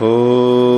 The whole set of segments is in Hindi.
Oh.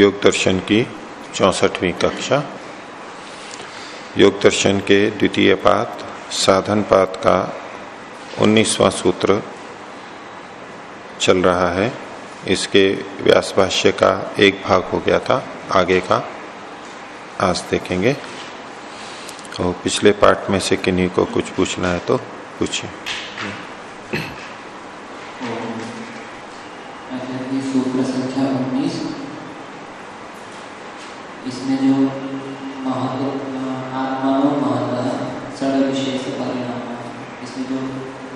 योग दर्शन की चौसठवीं कक्षा। योग दर्शन के द्वितीय पात साधन पात का उन्नीसवां सूत्र चल रहा है। इसके व्यास भाष्य का एक भाग हो गया था, आगे का। आज देखेंगे। तो पिछले पार्ट में से किन्हीं को कुछ पूछना है तो पूछिए इसमें जो महत्व आत्मा महत्व विशेष परिणाम इसमें जो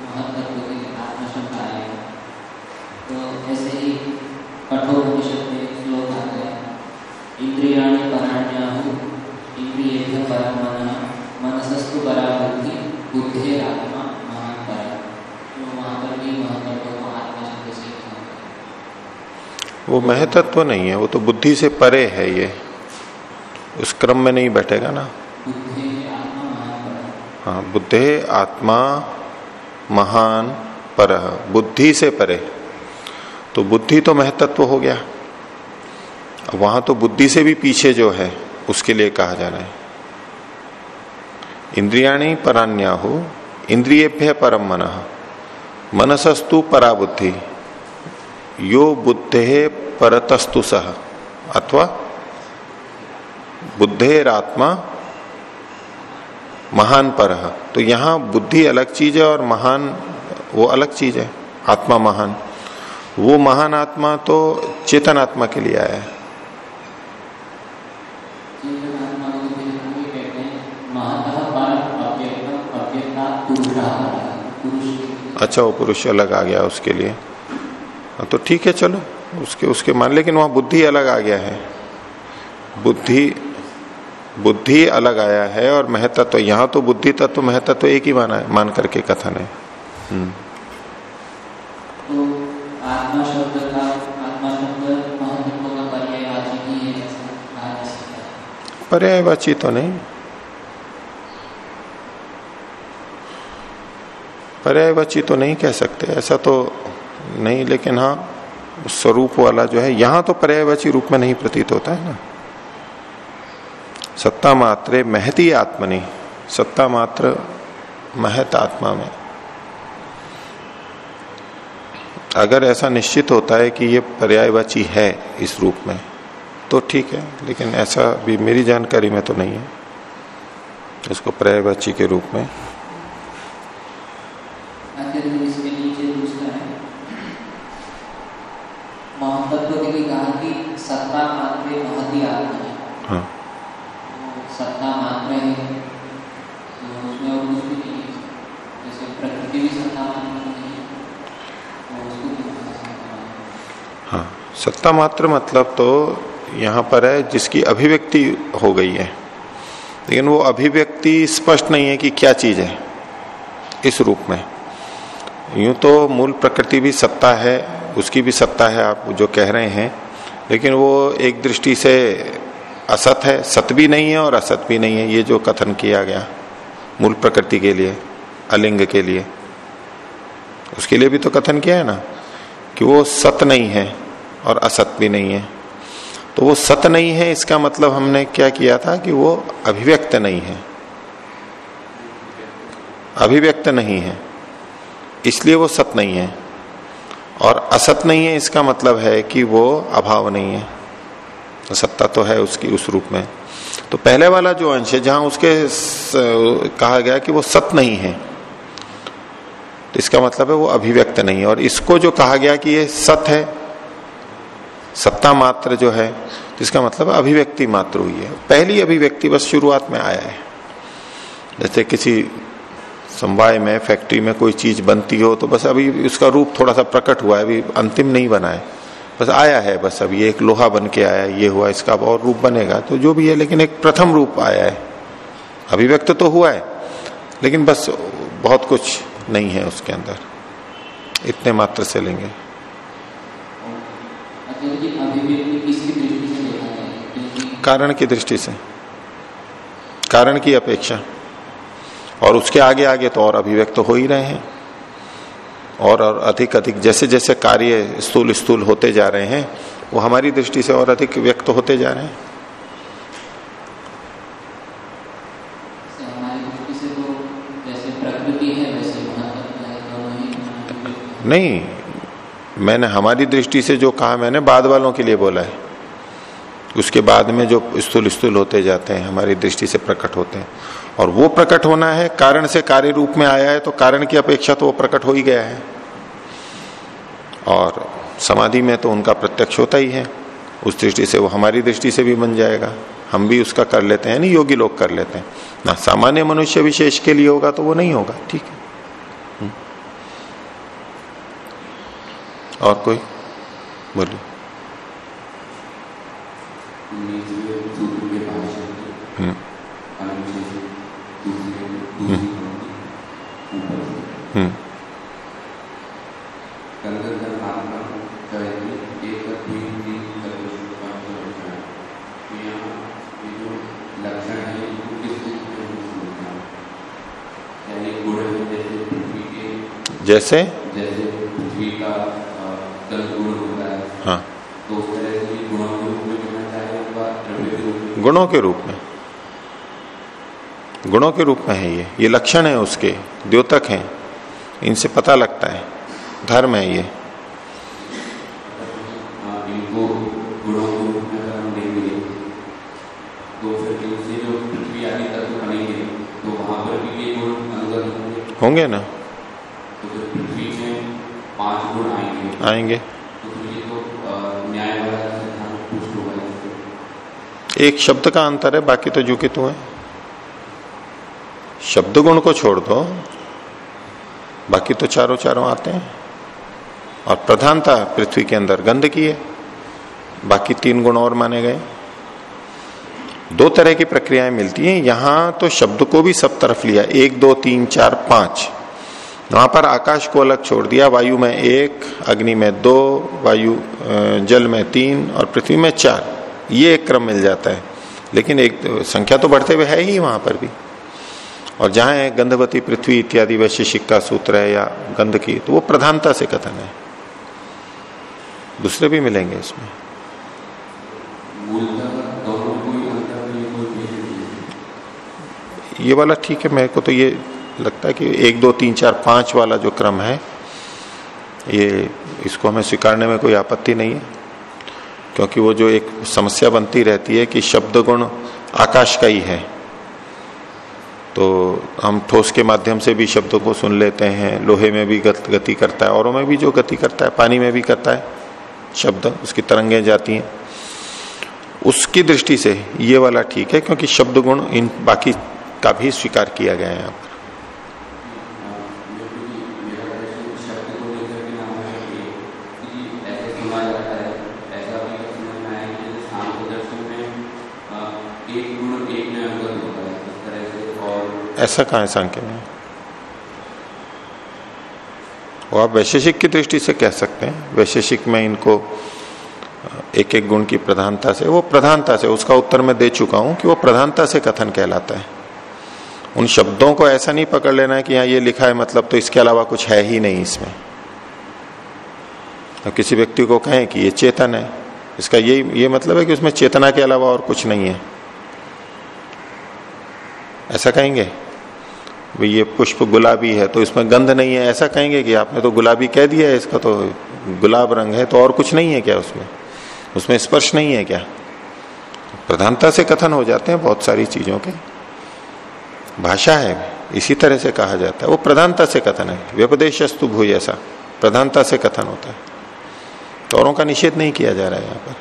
महत्व तो ऐसे ही में श्लोक आता है। इंद्रियाणि पराण्याहु इंद्रिय परमन मनसस्तु बुद्धि आत्मा महान पर तो वहाँ पर भी महतत्व को आत्मा शब्द से वो महतत्व नहीं है वो तो बुद्धि से परे है ये। उस क्रम में नहीं बैठेगा ना। हाँ बुद्धे आत्मा महान पर बुद्धि से परे। तो बुद्धि तो महतत्व हो गया। वहाँ तो बुद्धि से भी पीछे जो है, उसके लिए कहा जा रहा है। इंद्रियाणी परान्या हो इंद्रिय परम मन। मनसस्तु पराबुद्धि, यो बुद्धे परतस्तु सह अथवा बुद्धेरात्मा महान पर। तो यहाँ बुद्धि अलग चीज़ है और महान, वो अलग चीज़ है। आत्मा महान। वो महान आत्मा तो चेतन आत्मा के लिए आया है। अच्छा वो पुरुष अलग आ गया उसके लिए। हाँ, तो ठीक है चलो। उसके उसके मान लेकिन वहाँ बुद्धि अलग आ गया है। बुद्धि बुद्धि अलग आया है और महत्व तो यहाँ तो बुद्धि तत्व तो महत्व तो एक ही माना है मान करके कथन है। हम्म पर्यायवाची तो नहीं। पर्यायवाची तो नहीं कह सकते, ऐसा तो नहीं, लेकिन हाँ स्वरूप वाला जो है, यहाँ तो पर्यायवाची रूप में नहीं प्रतीत होता है ना। सत्ता मात्रे महती आत्मनि, सत्ता मात्र महत आत्मा में। अगर ऐसा निश्चित होता है कि ये पर्यायवाची है इस रूप में तो ठीक है, लेकिन ऐसा भी मेरी जानकारी में तो नहीं है, इसको पर्यायवाची के रूप में हाँ सत्ता मात्र है तो उसमें और कुछ भी नहीं जैसे प्रकृति भी सत्ता मात्र हाँ सत्ता मात्र मतलब तो यहाँ पर है, जिसकी अभिव्यक्ति हो गई है। लेकिन वो अभिव्यक्ति स्पष्ट नहीं है कि क्या चीज़ है इस रूप में। यूँ तो मूल प्रकृति भी सत्ता है, उसकी भी सत्ता है आप जो कह रहे हैं, लेकिन वो एक दृष्टि से असत है, सत भी नहीं है और असत भी नहीं है, ये जो कथन किया गया मूल प्रकृति के लिए, अलिंग के लिए, उसके लिए भी तो कथन किया है ना, कि वो सत नहीं है। और असत भी नहीं है। तो वो सत नहीं है, इसका मतलब हमने क्या किया था कि वो अभिव्यक्त नहीं है। अभिव्यक्त नहीं है, इसलिए वो सत नहीं है। और असत नहीं है, इसका मतलब है कि वो अभाव नहीं है। तो सत्ता तो है उसकी, उस रूप में। तो पहले वाला जो अंश है, जहाँ उसके कहा गया कि वो सत नहीं है तो इसका मतलब है वो अभिव्यक्त नहीं है। और इसको जो कहा गया कि ये सत है सत्ता मात्र जो है इसका मतलब अभिव्यक्ति मात्र हुई है। पहली अभिव्यक्ति बस शुरुआत में आया है। जैसे किसी समवाय में, फैक्ट्री में कोई चीज़ बनती हो तो बस अभी उसका रूप थोड़ा सा प्रकट हुआ है, अभी अंतिम नहीं बना है। बस आया है, बस अब ये एक लोहा बन के आया, ये हुआ, इसका और रूप बनेगा तो जो भी है, लेकिन एक प्रथम रूप आया है। अभिव्यक्त तो हुआ है, लेकिन बस बहुत कुछ नहीं है उसके अंदर। इतने मात्र से लेंगे। कारण की दृष्टि से। कारण की अपेक्षा। और उसके आगे आगे तो और अभिव्यक्त तो हो ही रहे हैं। और और अधिक अधिक जैसे जैसे कार्य स्थूल स्थूल होते जा रहे हैं वो हमारी दृष्टि से और अधिक व्यक्त होते जा रहे हैं। नहीं मैंने हमारी दृष्टि से जो कहा मैंने बाद वालों के लिए बोला है। उसके बाद में जो स्थूल स्थूल होते जाते हैं, हमारी दृष्टि से प्रकट होते हैं। और वो प्रकट होना है, कारण से कार्य रूप में आया है तो कारण की अपेक्षा तो वो प्रकट हो ही गया है। और समाधि में तो उनका प्रत्यक्ष होता ही है। उस दृष्टि से वो हमारी दृष्टि से भी बन जाएगा। हम भी उसका कर लेते हैं नहीं योगी लोग कर लेते हैं। ना, सामान्य मनुष्य विशेष के लिए होगा तो वो नहीं होगा, ठीक है। और कोई? बोलिए। हम्म। हम्म। जैसे जैसे पृथ्वी का जल गुण होता है हाँ तो उस तरह से गुणों के रूप में कहना चाहिए गुणों के रूप में। गुणों के रूप में है ये। ये लक्षण है उसके। द्योतक हैं। इनसे पता लगता है। धर्म है ये। इनको गुणों के रूप एक शब्द का अंतर है, बाकी तो जो कि तू है। शब्द गुण को छोड़ दो, बाकी तो चारों चारों आते हैं। और प्रधानता पृथ्वी के अंदर गंध की है, बाकी तीन गुण और माने गए। दो तरह की प्रक्रियाएँ मिलती हैं। यहाँ तो शब्द को भी सब तरफ़ लिया। एक, दो, तीन, चार, पाँच। वहाँ पर आकाश को अलग छोड़ दिया। वायु में एक, अग्नि में दो, वायु जल में तीन और पृथ्वी में चार। ये एक क्रम मिल जाता है। लेकिन एक संख्या तो बढ़ते हुए है ही वहाँ पर भी। और जहाँ है गंधवती पृथ्वी इत्यादि वैशेषिक का सूत्र है या गंध की तो वो प्रधानता से कथन है। दूसरे भी मिलेंगे इसमें। ये वाला ठीक है, मेरे को तो ये लगता है कि एक, दो, तीन, चार, पाँच वाला जो क्रम है, ये, इसको हमें स्वीकारने में कोई आपत्ति नहीं है। क्योंकि वो जो एक समस्या बनती रहती है कि शब्द गुण आकाश का ही है। तो हम ठोस के माध्यम से भी शब्दों को सुन लेते हैं, लोहे में भी गति करता है, औरों में भी जो गति करता है, पानी में भी करता है, शब्द, उसकी तरंगे जाती हैं। उसकी दृष्टि से ये वाला ठीक है, क्योंकि शब्द गुण इन बाकी का भी स्वीकार किया गया है यहाँ पर। ऐसा कहा है सांख्य में वो आप वैशेषिक की दृष्टि से कह सकते हैं। वैशेषिक में इनको एक एक गुण की प्रधानता से, वो प्रधानता से, उसका उत्तर मैं दे चुका हूँ कि वो प्रधानता से कथन कहलाता है। उन शब्दों को ऐसा नहीं पकड़ लेना है कि यहाँ ये लिखा है मतलब तो इसके अलावा कुछ है ही नहीं इसमें। अब किसी व्यक्ति को कहें कि ये चेतन है, इसका ये ये मतलब है कि उसमें चेतना के अलावा और कुछ नहीं है। ऐसा कहेंगे? ये पुष्प गुलाबी है तो इसमें गंध नहीं है। ऐसा कहेंगे कि आपने तो गुलाबी कह दिया है, इसका तो गुलाब रंग है तो और कुछ नहीं है क्या उसमें? उसमें स्पर्श नहीं है क्या? प्रधानता से कथन हो जाते हैं बहुत सारी चीज़ों के। भाषा है, इसी तरह से कहा जाता है। वो प्रधानता से कथन है। व्यपदेशस्तु भूय ऐसा प्रधानता से कथन होता है। तो का निषेध नहीं किया जा रहा है यहाँ पर।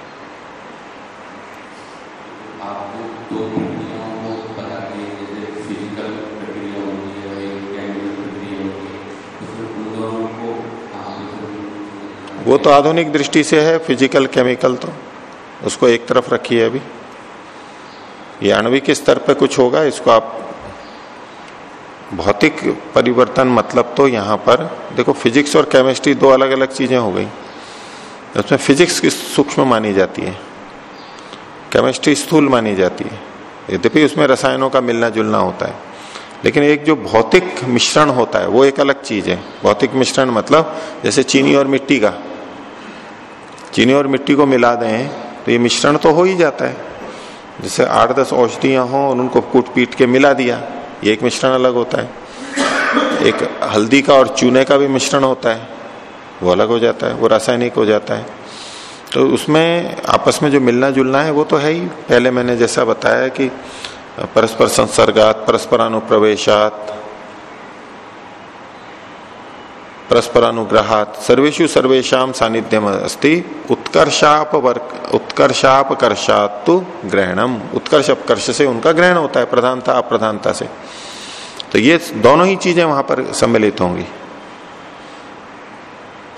वो तो आधुनिक दृष्टि से है फ़िज़िकल केमिकल तो। उसको एक तरफ़ रखिए अभी। ये आणविक स्तर पर कुछ होगा, इसको आप भौतिक परिवर्तन मतलब तो यहाँ पर, देखो फिजिक्स और केमिस्ट्री दो अलग अलग चीज़ें हो गई। उसमें फिजिक्स की सूक्ष्म मानी जाती है। केमिस्ट्री स्थूल मानी जाती है। यद्यपि उसमें रसायनों का मिलना जुलना होता है। लेकिन एक जो भौतिक मिश्रण होता है, वो एक अलग चीज़ है। भौतिक मिश्रण मतलब जैसे चीनी और मिट्टी का। चीनी और मिट्टी को मिला दें तो ये मिश्रण तो हो ही जाता है। जैसे आठ दस औषधियाँ हों और उनको कूट पीट के मिला दिया, ये एक मिश्रण अलग होता है। एक हल्दी का और चूने का भी मिश्रण होता है, वो अलग हो जाता है, वो रासायनिक हो जाता है। तो उसमें आपस में जो मिलना जुलना है, वो तो है ही। पहले मैंने जैसा बताया कि परस्पर संसर्गात, परस्पर अनुप्रवेशात परस्परानुग्रहात सर्वेशु सर्वेशा सानिध्यम अस्ति उत्कर्षाप उत्कर्षाप कर्षातु ग्रहणम। उत्कर्ष अपकर्ष से उनका ग्रहण होता है, प्रधानता, अप्रधानता से। तो ये दोनों ही चीज़ें वहाँ पर सम्मिलित होंगी।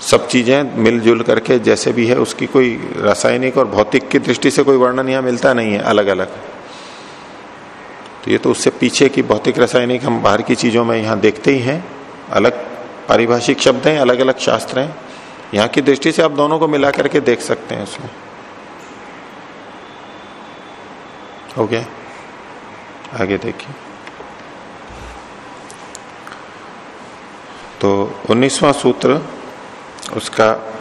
सब चीज़ें मिलजुल करके जैसे भी है, उसकी कोई रासायनिक और भौतिक की दृष्टि से कोई वर्णन यहाँ मिलता नहीं है अलग अलग तो ये तो उससे पीछे की भौतिक, रासायनिक हम बाहर की चीज़ों में यहाँ देखते ही हैं, अलग पारिभाषिक शब्द हैं अलग अलग शास्त्र हैं। यहाँ की दृष्टि से आप दोनों को मिला करके देख सकते हैं उसमें। हो गया? आगे देखिए। तो उन्नीसवा सूत्र, उसका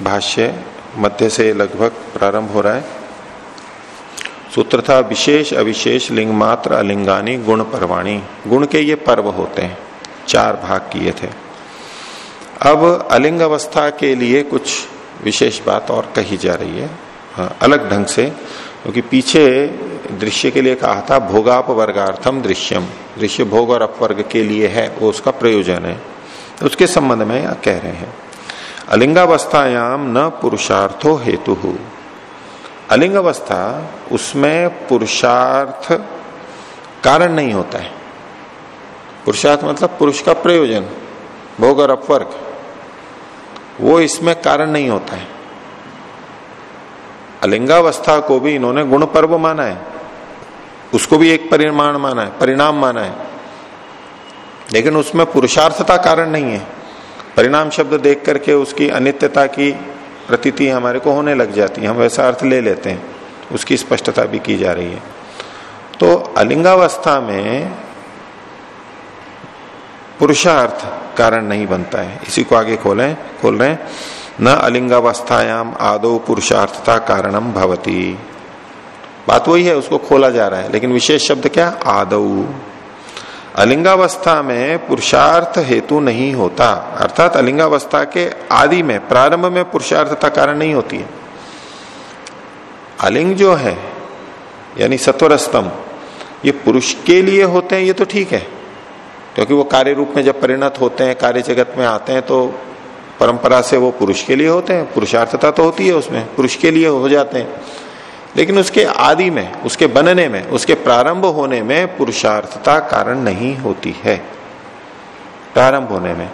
भाष्य मध्य से लगभग प्रारंभ हो रहा है। सूत्र था, विशेष अविशेष लिंग मात्र अलिंगानी गुण परवाणी। गुण के ये पर्व होते हैं। चार भाग किए थे। अब अलिंग अवस्था के लिए कुछ विशेष बात और कही जा रही है। हाँ, अलग ढंग से क्योंकि तो पीछे दृश्य के लिए कहा था भोगाप वर्गार्थम दृश्यम। दृश्य भोग और अपवर्ग के लिए है वो उसका प्रयोजन है। उसके संबंध में यह कह रहे हैं अलिंगावस्थायाम न पुरुषार्थो हेतु। अलिंग अवस्था उसमें पुरुषार्थ कारण नहीं होता है। पुरुषार्थ मतलब पुरुष का प्रयोजन, भोग और अपवर्ग। वो इसमें कारण नहीं होता है। अलिंगावस्था को भी इन्होंने गुण पर्व माना है। उसको भी एक परिमाण माना है, परिणाम माना है। लेकिन उसमें पुरुषार्थता कारण नहीं है। परिणाम शब्द देख करके उसकी अनित्यता की प्रतीति हमारे को होने लग जाती है। हम वैसा अर्थ ले लेते हैं। उसकी स्पष्टता भी की जा रही है। तो अलिंगावस्था में पुरुषार्थ कारण नहीं बनता है। इसी को आगे खोलें, खोल रहे न अलिंगावस्थायाम आदो पुरुषार्थता कारणम भवती। बात वही है, उसको खोला जा रहा है। लेकिन विशेष शब्द क्या? आदौ। अलिंगावस्था में पुरुषार्थ हेतु नहीं होता। अर्थात अलिंगावस्था के आदि में, प्रारंभ में पुरुषार्थता कारण नहीं होती है। अलिंग जो है, यानी सत्वरस्तम, ये पुरुष के लिए होते हैं, ये तो ठीक है। क्योंकि वो कार्य रूप में जब परिणत होते हैं, कार्य जगत में आते हैं तो परंपरा से वो पुरुष के लिए होते हैं। पुरुषार्थता तो होती है उसमें, पुरुष के लिए हो जाते हैं। लेकिन उसके आदि में, उसके बनने में, उसके प्रारंभ होने में पुरुषार्थता कारण नहीं होती है। प्रारंभ होने में।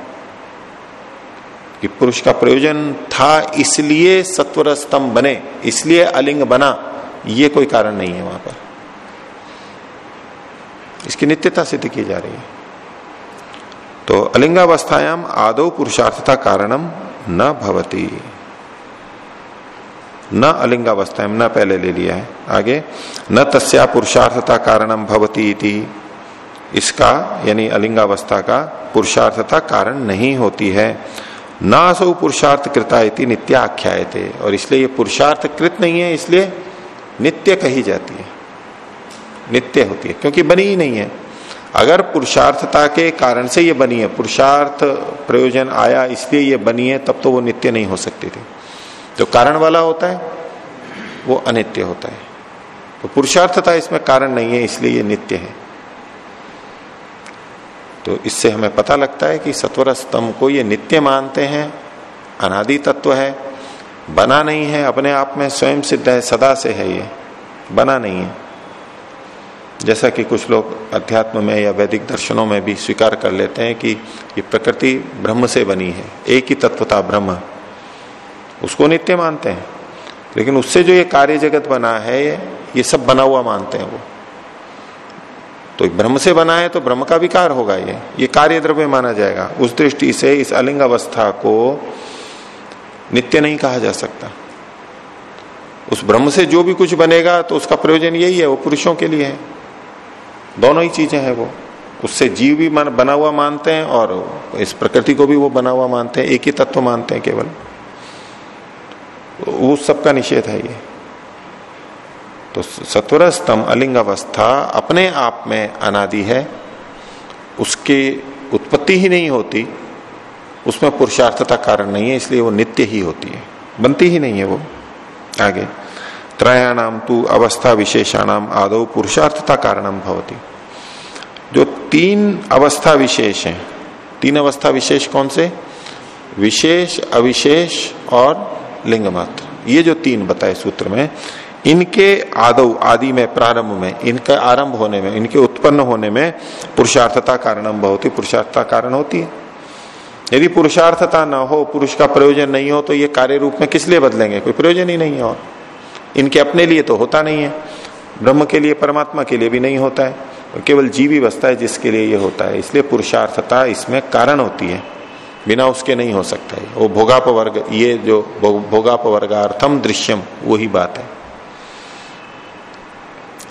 कि पुरुष का प्रयोजन था, इसलिए सत्वर स्तंभ बने, इसलिए अलिंग बना, ये कोई कारण नहीं है वहाँ पर। इसकी नित्यता सिद्ध की जा रही है। तो अलिंगावस्थायाम आदो पुरुषार्थता कारणम न भवती। न अलिंगावस्था न पहले ले लिया है। आगे, न तस्या पुरुषार्थता कारणम भवती इति। इसका, यानी अलिंगावस्था का पुरुषार्थता कारण नहीं होती है। न असो पुरुषार्थ कृता इति नित्य आख्याय और इसलिए ये पुरुषार्थ कृत नहीं है, इसलिए नित्य कही जाती है। नित्य होती है, क्योंकि बनी ही नहीं है। अगर पुरुषार्थता के कारण से ये बनी है, पुरुषार्थ प्रयोजन आया, इसलिए ये बनी है, तब तो वो नित्य नहीं हो सकती थी। जो कारण वाला होता है, वो अनित्य होता है। तो पुरुषार्थता इसमें कारण नहीं है, इसलिए ये नित्य है। तो इससे हमें पता लगता है कि सत्वर स्तंभ को ये नित्य मानते हैं, अनादि तत्व है, बना नहीं है, अपने आप में स्वयं सिद्ध है, सदा से है ये, बना नहीं है। जैसा कि कुछ लोग अध्यात्म में या वैदिक दर्शनों में भी स्वीकार कर लेते हैं कि ये प्रकृति ब्रह्म से बनी है, एक ही तत्वता ब्रह्म। उसको नित्य मानते हैं, लेकिन उससे जो ये कार्य जगत बना है, ये सब बना हुआ मानते हैं वो। तो ब्रह्म से बना है तो ब्रह्म का विकार होगा ये ये कार्य द्रव्य माना जाएगा। उस दृष्टि से इस अलिंग अवस्था को नित्य नहीं कहा जा सकता। उस ब्रह्म से जो भी कुछ बनेगा तो उसका प्रयोजन यही है, वो पुरुषों के लिए है। दोनों ही चीज़ें हैं वो। उससे जीव भी बना हुआ मानते हैं और इस प्रकृति को भी वो बना हुआ मानते हैं, एक ही तत्व मानते हैं केवल। उस सबका निषेध है ये। तो सत्वर स्तंभ अलिंग अवस्था अपने आप में अनादि है। उसकी उत्पत्ति ही नहीं होती। उसमें पुरुषार्थता कारण नहीं है, इसलिए वो नित्य ही होती है। बनती ही नहीं है वो आगे। त्रयाणाम तू अवस्था विशेषाणाम आदो पुरुषार्थता कारणम भवती। जो तीन अवस्था विशेष हैं, तीन अवस्था विशेष कौन से? विशेष, अविशेष और लिंग मात्र ये जो तीन बताए सूत्र में, इनके आदव आदि में, प्रारंभ में, इनका आरंभ होने में, इनके उत्पन्न होने में पुरुषार्थता कारणम बहुत पुरुषार्थता कारण होती है। यदि पुरुषार्थता न हो, पुरुष का प्रयोजन नहीं हो तो ये कार्य रूप में किस लिए बदलेंगे? कोई प्रयोजन ही नहीं है और। इनके अपने लिए तो होता नहीं है, ब्रह्म के लिए, परमात्मा के लिए भी नहीं होता है केवल जीवी बसता है जिसके लिए ये होता है। इसलिए पुरुषार्थता इसमें कारण होती है, बिना उसके नहीं हो सकता है। वो भोगाप वर्ग ये जो भोगाप वर्गार्थम दृश्यम वही बात है।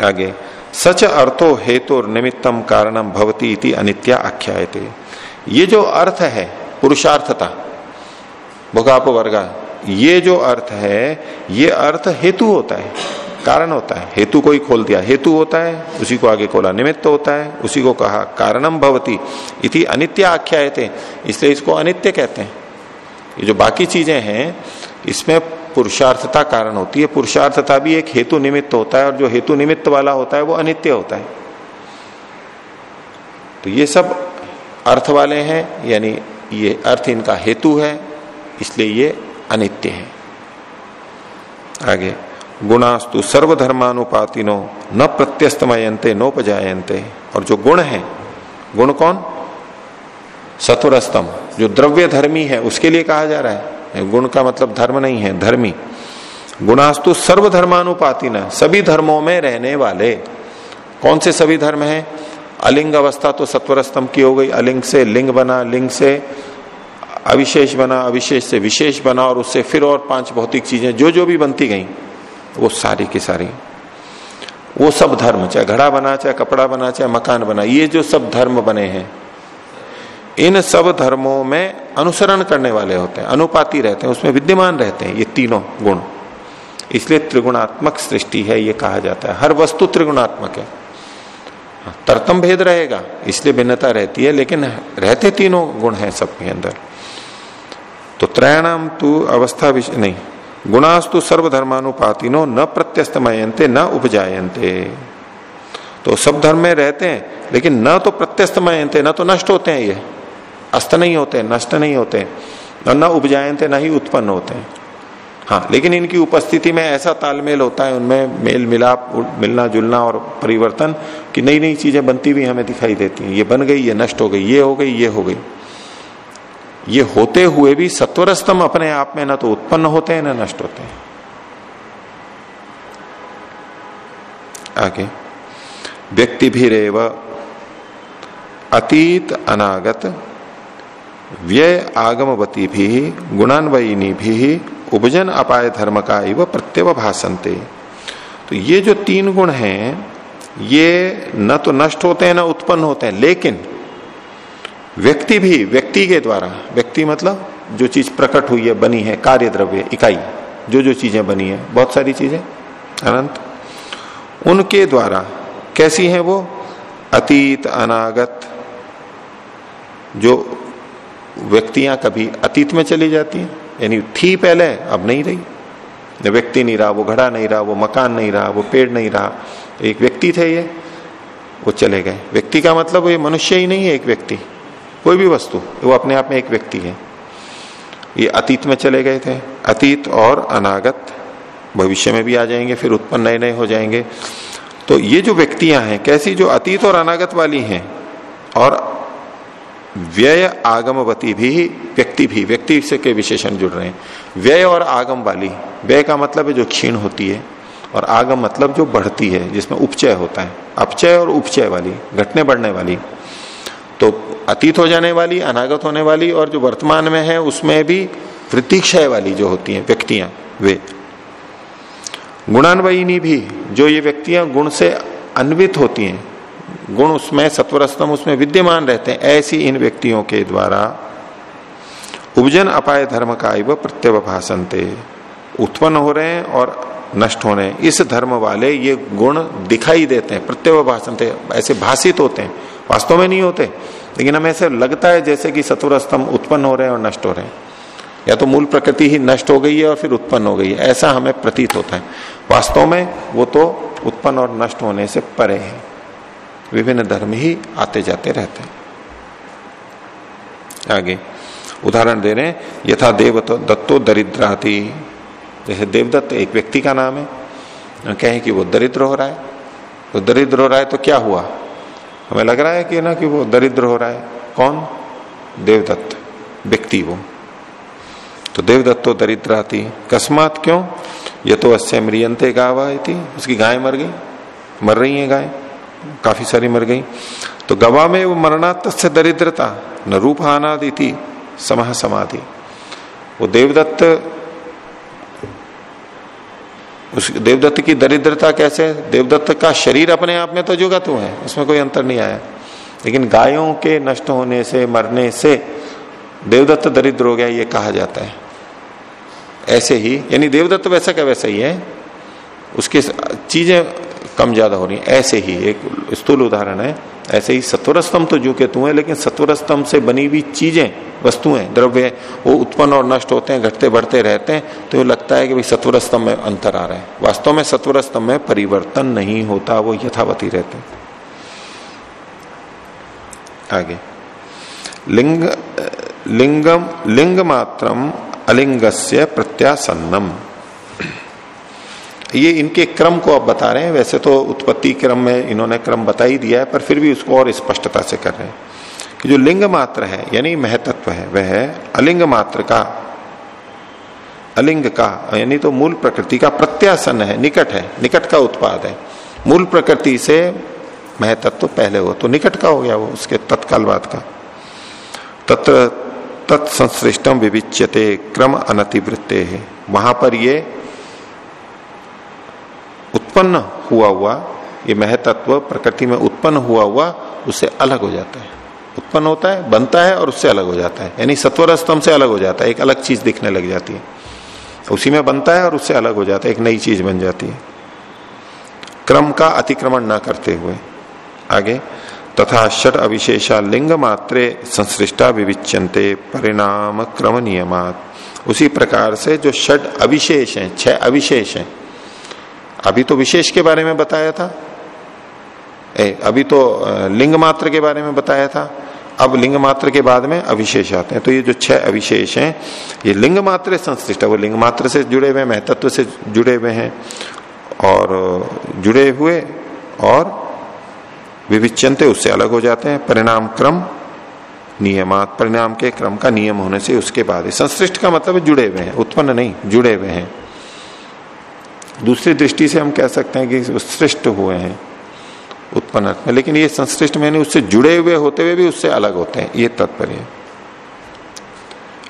आगे, सच अर्थो हेतु निमित्तम कारणम भवती इति अनित्या आख्या ये जो अर्थ है, पुरुषार्थता भोगाप वर्गा ये जो अर्थ है, ये अर्थ हेतु होता है, कारण होता है। हेतु को ही खोल दिया। हेतु होता है, उसी को आगे खोला। निमित्त होता है, उसी को कहा, कारणम भवती। इति अनित्य आख्या थे इसलिए इसको अनित्य कहते हैं। ये जो बाकी चीज़ें हैं, इसमें पुरुषार्थता कारण होती है। पुरुषार्थता भी एक हेतु निमित्त होता है और जो हेतु निमित्त वाला होता है, वो अनित्य होता है। तो ये सब अर्थ वाले हैं, यानी ये अर्थ इनका हेतु है, इसलिए ये अनित्य है। आगे, गुणास्तु सर्वधर्मानुपातिनो न प्रत्यस्तमयंते नोपजायंते और जो गुण है, गुण कौन? सत्वरस्तम जो द्रव्य धर्मी है, उसके लिए कहा जा रहा है। गुण का मतलब धर्म नहीं है, धर्मी। गुणास्तु सर्वधर्मानुपाति न सभी धर्मों में रहने वाले। कौन से सभी धर्म है? अलिंग अवस्था तो सत्वर स्तंभ की हो गई। अलिंग से लिंग बना, लिंग से अविशेष बना, अविशेष से विशेष बना और उससे फिर और पाँच भौतिक चीज़ें, जो जो भी बनती गई, वो सारी की सारी। वो सब धर्म, चाहे घड़ा बना, चाहे कपड़ा बना, चाहे मकान बना, ये जो सब धर्म बने हैं, इन सब धर्मों में अनुसरण करने वाले होते हैं, अनुपाति रहते हैं, उसमें विद्यमान रहते हैं, ये तीनों गुण। इसलिए त्रिगुणात्मक सृष्टि है, ये कहा जाता है। हर वस्तु त्रिगुणात्मक है। तरतम भेद रहेगा, इसलिए भिन्नता रहती है, लेकिन रहते तीनों गुण हैं सबके अंदर। तो त्रयाणाम तू अवस्था विषय नहीं, गुणास्तु सर्वधर्मानुपातिनो न प्रत्यस्तमयंते न उपजायंते तो सब धर्म में रहते हैं, लेकिन न तो प्रत्यस्तमयंते न तो नष्ट होते हैं ये। अस्त नहीं होते, नष्ट नहीं होते न न उपजायंते न ही उत्पन्न होते हैं। हाँ लेकिन इनकी उपस्थिति में ऐसा तालमेल होता है, उनमें मेल मिलाप, मिलना जुलना और परिवर्तन, कि नई नई चीज़ें बनती हुई हमें दिखाई देती हैं। ये बन गई, ये नष्ट हो गई, ये हो गई, ये हो गई। ये होते हुए भी सत्वर स्तंभ अपने आप में ना तो उत्पन्न होते हैं, ना नष्ट होते हैं। आगे। व्यक्ति भी रेव अतीत अनागत व्यय आगमवती भी गुणान्वयिनी भी उपजन अपाय धर्म का इव प्रत्यव तो ये जो तीन गुण हैं, ये न तो नष्ट होते हैं, न उत्पन्न होते हैं, लेकिन व्यक्ति भी, व्यक्ति के द्वारा, व्यक्ति मतलब जो चीज़ प्रकट हुई है, बनी है कार्य द्रव्य इकाई, जो जो चीज़ें बनी है, बहुत सारी चीज़ें, अनंत। उनके द्वारा कैसी है वो? अतीत, अनागत, जो व्यक्तियाँ कभी अतीत में चली जाती हैं, यानी थी पहले, अब नहीं रही। व्यक्ति नहीं रहा, वो घड़ा नहीं रहा, वो मकान नहीं रहा, वो पेड़ नहीं रहा, एक व्यक्ति थे ये, वो चले गए। व्यक्ति का मतलब ये मनुष्य ही नहीं है एक व्यक्ति। कोई भी वस्तु, वो अपने आप में एक व्यक्ति है। ये अतीत में चले गए थे। अतीत और अनागत भविष्य में भी आ जाएँगे, फिर उत्पन्न नए नए हो जाएँगे। तो ये जो व्यक्तियाँ हैं, कैसी जो अतीत और अनागत वाली हैं, और व्यय आगमवती भी, व्यक्ति भी, व्यक्ति से के विशेषण जुड़ रहे हैं। व्यय और आगम वाली, व्यय का मतलब है जो क्षीण होती है, और आगम मतलब जो बढ़ती है, जिसमें उपचय होता है। अपचय और उपचय वाली, घटने बढ़ने वाली। तो अतीत हो जाने वाली, अनागत होने वाली और जो वर्तमान में है, उसमें भी वृत्तिक्षय वाली जो होती हैं, व्यक्तियाँ, वे। गुणान्वयिनी भी, जो ये व्यक्तियाँ गुण से अन्वित होती हैं, गुण उसमें, सत्वरस्तम उसमें विद्यमान रहते हैं, ऐसी इन व्यक्तियों के द्वारा उपजन अपाय धर्म का प्रत्यव प्रत्यवभाषणते उत्पन्न हो रहे हैं और नष्ट हो रहे हैं। इस धर्म वाले ये गुण दिखाई देते हैं प्रत्यव भाषणते ऐसे भाषित होते हैं। वास्तव में नहीं होते। लेकिन हमें ऐसे लगता है जैसे कि सत्वर स्तंभ उत्पन्न हो रहे हैं और नष्ट हो रहे हैं। या तो मूल प्रकृति ही नष्ट हो गई है और फिर उत्पन्न हो गई है। ऐसा हमें प्रतीत होता है। वास्तव में वो तो उत्पन्न और नष्ट होने से परे है। विभिन्न धर्म ही आते जाते रहते हैं। आगे, उदाहरण दे रहे हैं, यथा देव दत्तो दरिद्राती। जैसे देवदत्त एक व्यक्ति का नाम है। कहें कि वो दरिद्र हो रहा है। तो दरिद्र हो रहा है तो क्या हुआ? हमें लग रहा है कि ना कि वो दरिद्र हो रहा है। कौन? देवदत्त। व्यक्ति वो। तो देवदत्तो दरिद्राती कस्मात क्यों? ये तो अस्य मरियंते गावा थी उसकी गाय मर गई। मर रही है गाय। काफ़ी सारी मर गई। तो गवा में वो मरणात् से दरिद्रता। न रूप आनादि थी समाह समाधि। वो देवदत्त उस देवदत्त की दरिद्रता कैसे देवदत्त का शरीर अपने आप में तो जुगत हुआ है, उसमें कोई अंतर नहीं आया। लेकिन गायों के नष्ट होने से, मरने से देवदत्त दरिद्र हो गया, ये कहा जाता है। ऐसे ही, यानी देवदत्त वैसा का वैसा ही है, उसकी चीज़ें कम ज़्यादा हो रही है। ऐसे ही एक स्थूल उदाहरण है ऐसे ही सत्वर स्तंभ तो जू के तू है, लेकिन सत्वर स्तंभ से बनी हुई चीज़ें, वस्तुएँ, द्रव्य, वो उत्पन्न और नष्ट होते हैं, घटते बढ़ते रहते हैं तो लगता है कि भाई सत्वर स्तंभ में अंतर आ रहा है। वास्तव में सत्वर स्तंभ में परिवर्तन नहीं होता, वो यथावती रहते आगे। लिंग, लिंगम लिंग मात्रम अलिंगस्य प्रत्यासन्नम। ये इनके क्रम को अब बता रहे हैं। वैसे तो उत्पत्ति क्रम में इन्होंने क्रम बता ही दिया है, पर फिर भी उसको और स्पष्टता से कर रहे हैं कि जो लिंग मात्र है, यानी महतत्व है, वह अलिंग मात्र का, अलिंग का, यानी तो मूल प्रकृति का प्रत्यासन है, निकट है, निकट का उत्पाद है। मूल प्रकृति से महतत्व पहले हो तो निकट का हो गया वो, उसके तत्काल बाद का। तत्र तत्संश्लिष्टम विविच्यते, क्रम अनतिवृत्ते। है वहाँ पर ये उत्पन्न हुआ हुआ, ये महतत्व प्रकृति में उत्पन्न हुआ हुआ, उससे अलग हो जाता है। उत्पन्न होता है, बनता है और उससे अलग हो जाता है। यानी सत्वर स्तंभ से अलग हो जाता है, एक अलग चीज़ दिखने लग जाती है। उसी में बनता है और उससे अलग हो जाता है, एक नई चीज़ बन जाती है। क्रम का अतिक्रमण ना करते हुए, आगे, तथा षट अविशेषा लिंग मात्रे संश्रिष्टा विविचनते परिणाम क्रम नियमात। उसी प्रकार से जो षट अविशेष हैं, छह अविशेष हैं अभी तो विशेष के बारे में बताया था। ए, अभी तो लिंग मात्र के बारे में बताया था। अब लिंग मात्र के बाद में अविशेष आते हैं। तो ये जो छह अविशेष हैं ये लिंग मात्र संश्लिष्ट है। वो लिंग मात्र से जुड़े हुए महतत्व से जुड़े हुए हैं और जुड़े हुए और विविचनते उससे अलग हो जाते हैं। परिणाम क्रम नियमात परिणाम के क्रम का नियम होने से उसके बाद संश्लिष्ट का मतलब जुड़े हुए हैं उत्पन्न नहीं जुड़े हुए हैं। दूसरी दृष्टि से हम कह सकते हैं कि श्रेष्ठ हुए हैं, उत्पन्न में लेकिन ये संश्लिष्ट में उससे जुड़े हुए होते हुए भी उससे अलग होते हैं, ये तात्पर्य।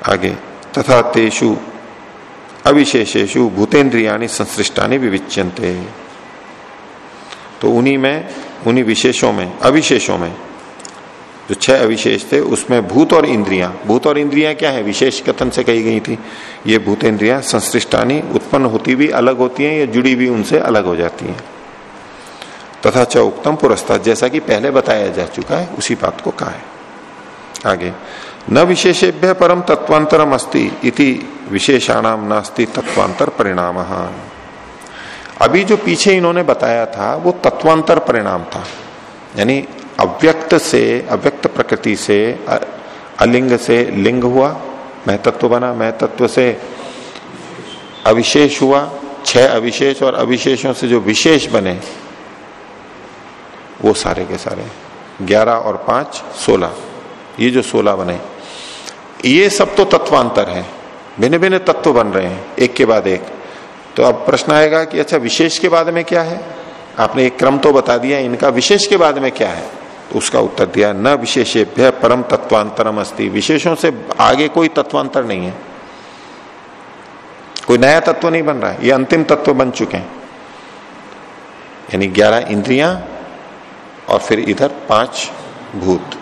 आगे तथा तेषु अविशेषेशु भूतेन्द्रियाणी संश्लिष्टानी विविच्यंते तो उन्हीं में, उन्हीं विशेषों में, अविशेषों में जो छह अविशेष थे, उसमें भूत और इंद्रियाँ। भूत और इंद्रियाँ क्या है? विशेष कथन से कही गई थी। ये भूतेन्द्रियाँ संश्लिष्टानी उत्पन्न होती भी अलग होती हैं, या जुड़ी भी उनसे अलग हो जाती हैं। तथा च पुरस्ता, जैसा कि पहले बताया जा चुका है, उसी बात को कहा है। आगे, न विशेषेभ्य परम तत्वांतरम अस्ति, इति विशेषाणाम नास्ति तत्वांतर परिणाम। अभी जो पीछे इन्होंने बताया था, वो तत्वांतर परिणाम था। यानी अव्यक्त से, अव्यक्त प्रकृति से अलिंग से लिंग हुआ, महतत्व बना, महतत्व से अविशेष हुआ, छह अविशेष और अविशेषों से जो विशेष बने, वो सारे के सारे ग्यारह और पाँच, सोलह। ये जो सोलह बने, ये सब तो तत्वांतर है। भिन्न भिन्न तत्व बन रहे हैं, एक के बाद एक। तो अब प्रश्न आएगा कि अच्छा विशेष के बाद में क्या है? आपने एक क्रम तो बता दिया, इनका विशेष के बाद में क्या है? उसका उत्तर दिया, न विशेषेभ्य परम तत्वांतरम अस्ति विशेषों से आगे कोई तत्वांतर नहीं है। कोई नया तत्व नहीं बन रहा है, ये अंतिम तत्व बन चुके हैं। यानी ग्यारह इंद्रियाँ और फिर इधर पाँच भूत।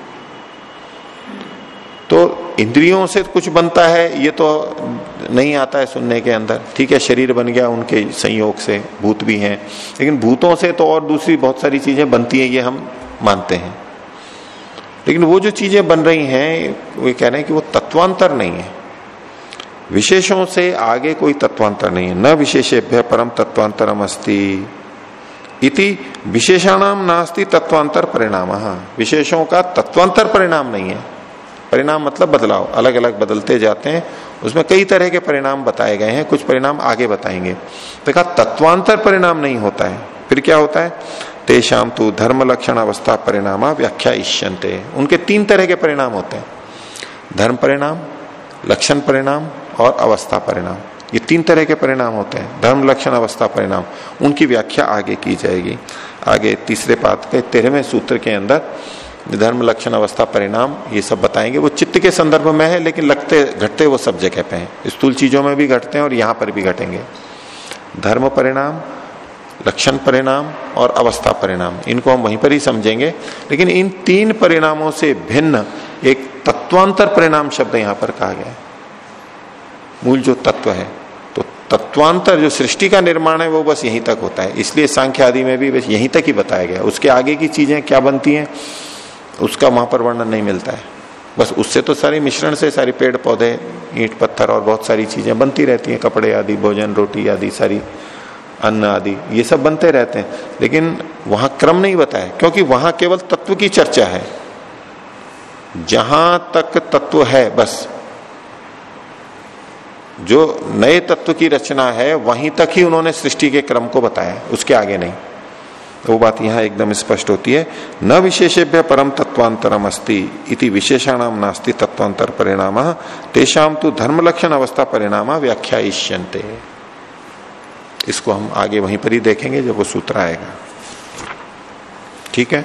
तो इंद्रियों से कुछ बनता है, ये तो नहीं आता है सुनने के अंदर। ठीक है, शरीर बन गया उनके संयोग से, भूत भी हैं। लेकिन भूतों से तो और दूसरी बहुत सारी चीज़ें बनती हैं, ये हम मानते हैं। लेकिन वो जो चीज़ें बन रही हैं, वो कह रहे हैं कि वो तत्वांतर नहीं है। विशेषों से आगे कोई तत्वांतर नहीं है। न विशेषेभ्य परम तत्वांतरम अस्ति। इति विशेषाणाम नास्ति तत्वांतर परिणाम। विशेषों का तत्वांतर परिणाम नहीं है। परिणाम मतलब बदलाव। अलग अलग बदलते जाते हैं। उसमें कई तरह के परिणाम बताए गए हैं। कुछ परिणाम आगे बताएँगे। तो कहा तत्वांतर परिणाम नहीं होता है। फिर क्या होता है? तेषाम तो धर्म लक्षण अवस्था परिणाम व्याख्या उनके तीन तरह के परिणाम होते हैं। धर्म परिणाम, लक्षण परिणाम और अवस्था परिणाम। ये तीन तरह के परिणाम होते हैं। धर्म, लक्षण, अवस्था परिणाम। उनकी व्याख्या आगे की जाएगी। आगे तीसरे पात के, तेरहवें सूत्र के अंदर धर्म, लक्षण, अवस्था परिणाम ये सब बताएँगे। वो चित्त के संदर्भ में है, लेकिन लगते, घटते वो सब जगह पे हैं। स्थूल चीज़ों में भी घटते हैं और यहाँ पर भी घटेंगे। धर्म परिणाम लक्षण परिणाम और अवस्था परिणाम। इनको हम वहीं पर ही समझेंगे। लेकिन इन तीन परिणामों से भिन्न एक तत्वांतर परिणाम शब्द यहाँ पर कहा गया है। मूल जो तत्व है तो तत्वांतर जो सृष्टि का निर्माण है, वो बस यहीं तक होता है। इसलिए सांख्य आदि में भी बस यहीं तक ही बताया गया। उसके आगे की चीज़ें क्या बनती हैं, उसका वहाँ पर वर्णन नहीं मिलता है। बस उससे तो सारे मिश्रण से सारी पेड़ पौधे ईंट, पत्थर और बहुत सारी चीज़ें बनती रहती हैं। कपड़े आदि, भोजन, रोटी आदि, सारी अन्न आदि, ये सब बनते रहते हैं। लेकिन वहाँ क्रम नहीं बताया, क्योंकि वहाँ केवल तत्व की चर्चा है। जहाँ तक तत्व है, बस। जो नए तत्व की रचना है, वहीं तक ही उन्होंने सृष्टि के क्रम को बताया, उसके आगे नहीं। तो वो बात यहाँ एकदम स्पष्ट होती है। न विशेषेभ्य परम तत्वांतरम अस्ति इति विशेषाणाम नास्ति तत्वांतर परिणाम तेषाम तो धर्म लक्षण अवस्था परिणाम व्याख्या इसको हम आगे वहीं पर ही देखेंगे जब वो सूत्र आएगा। ठीक है?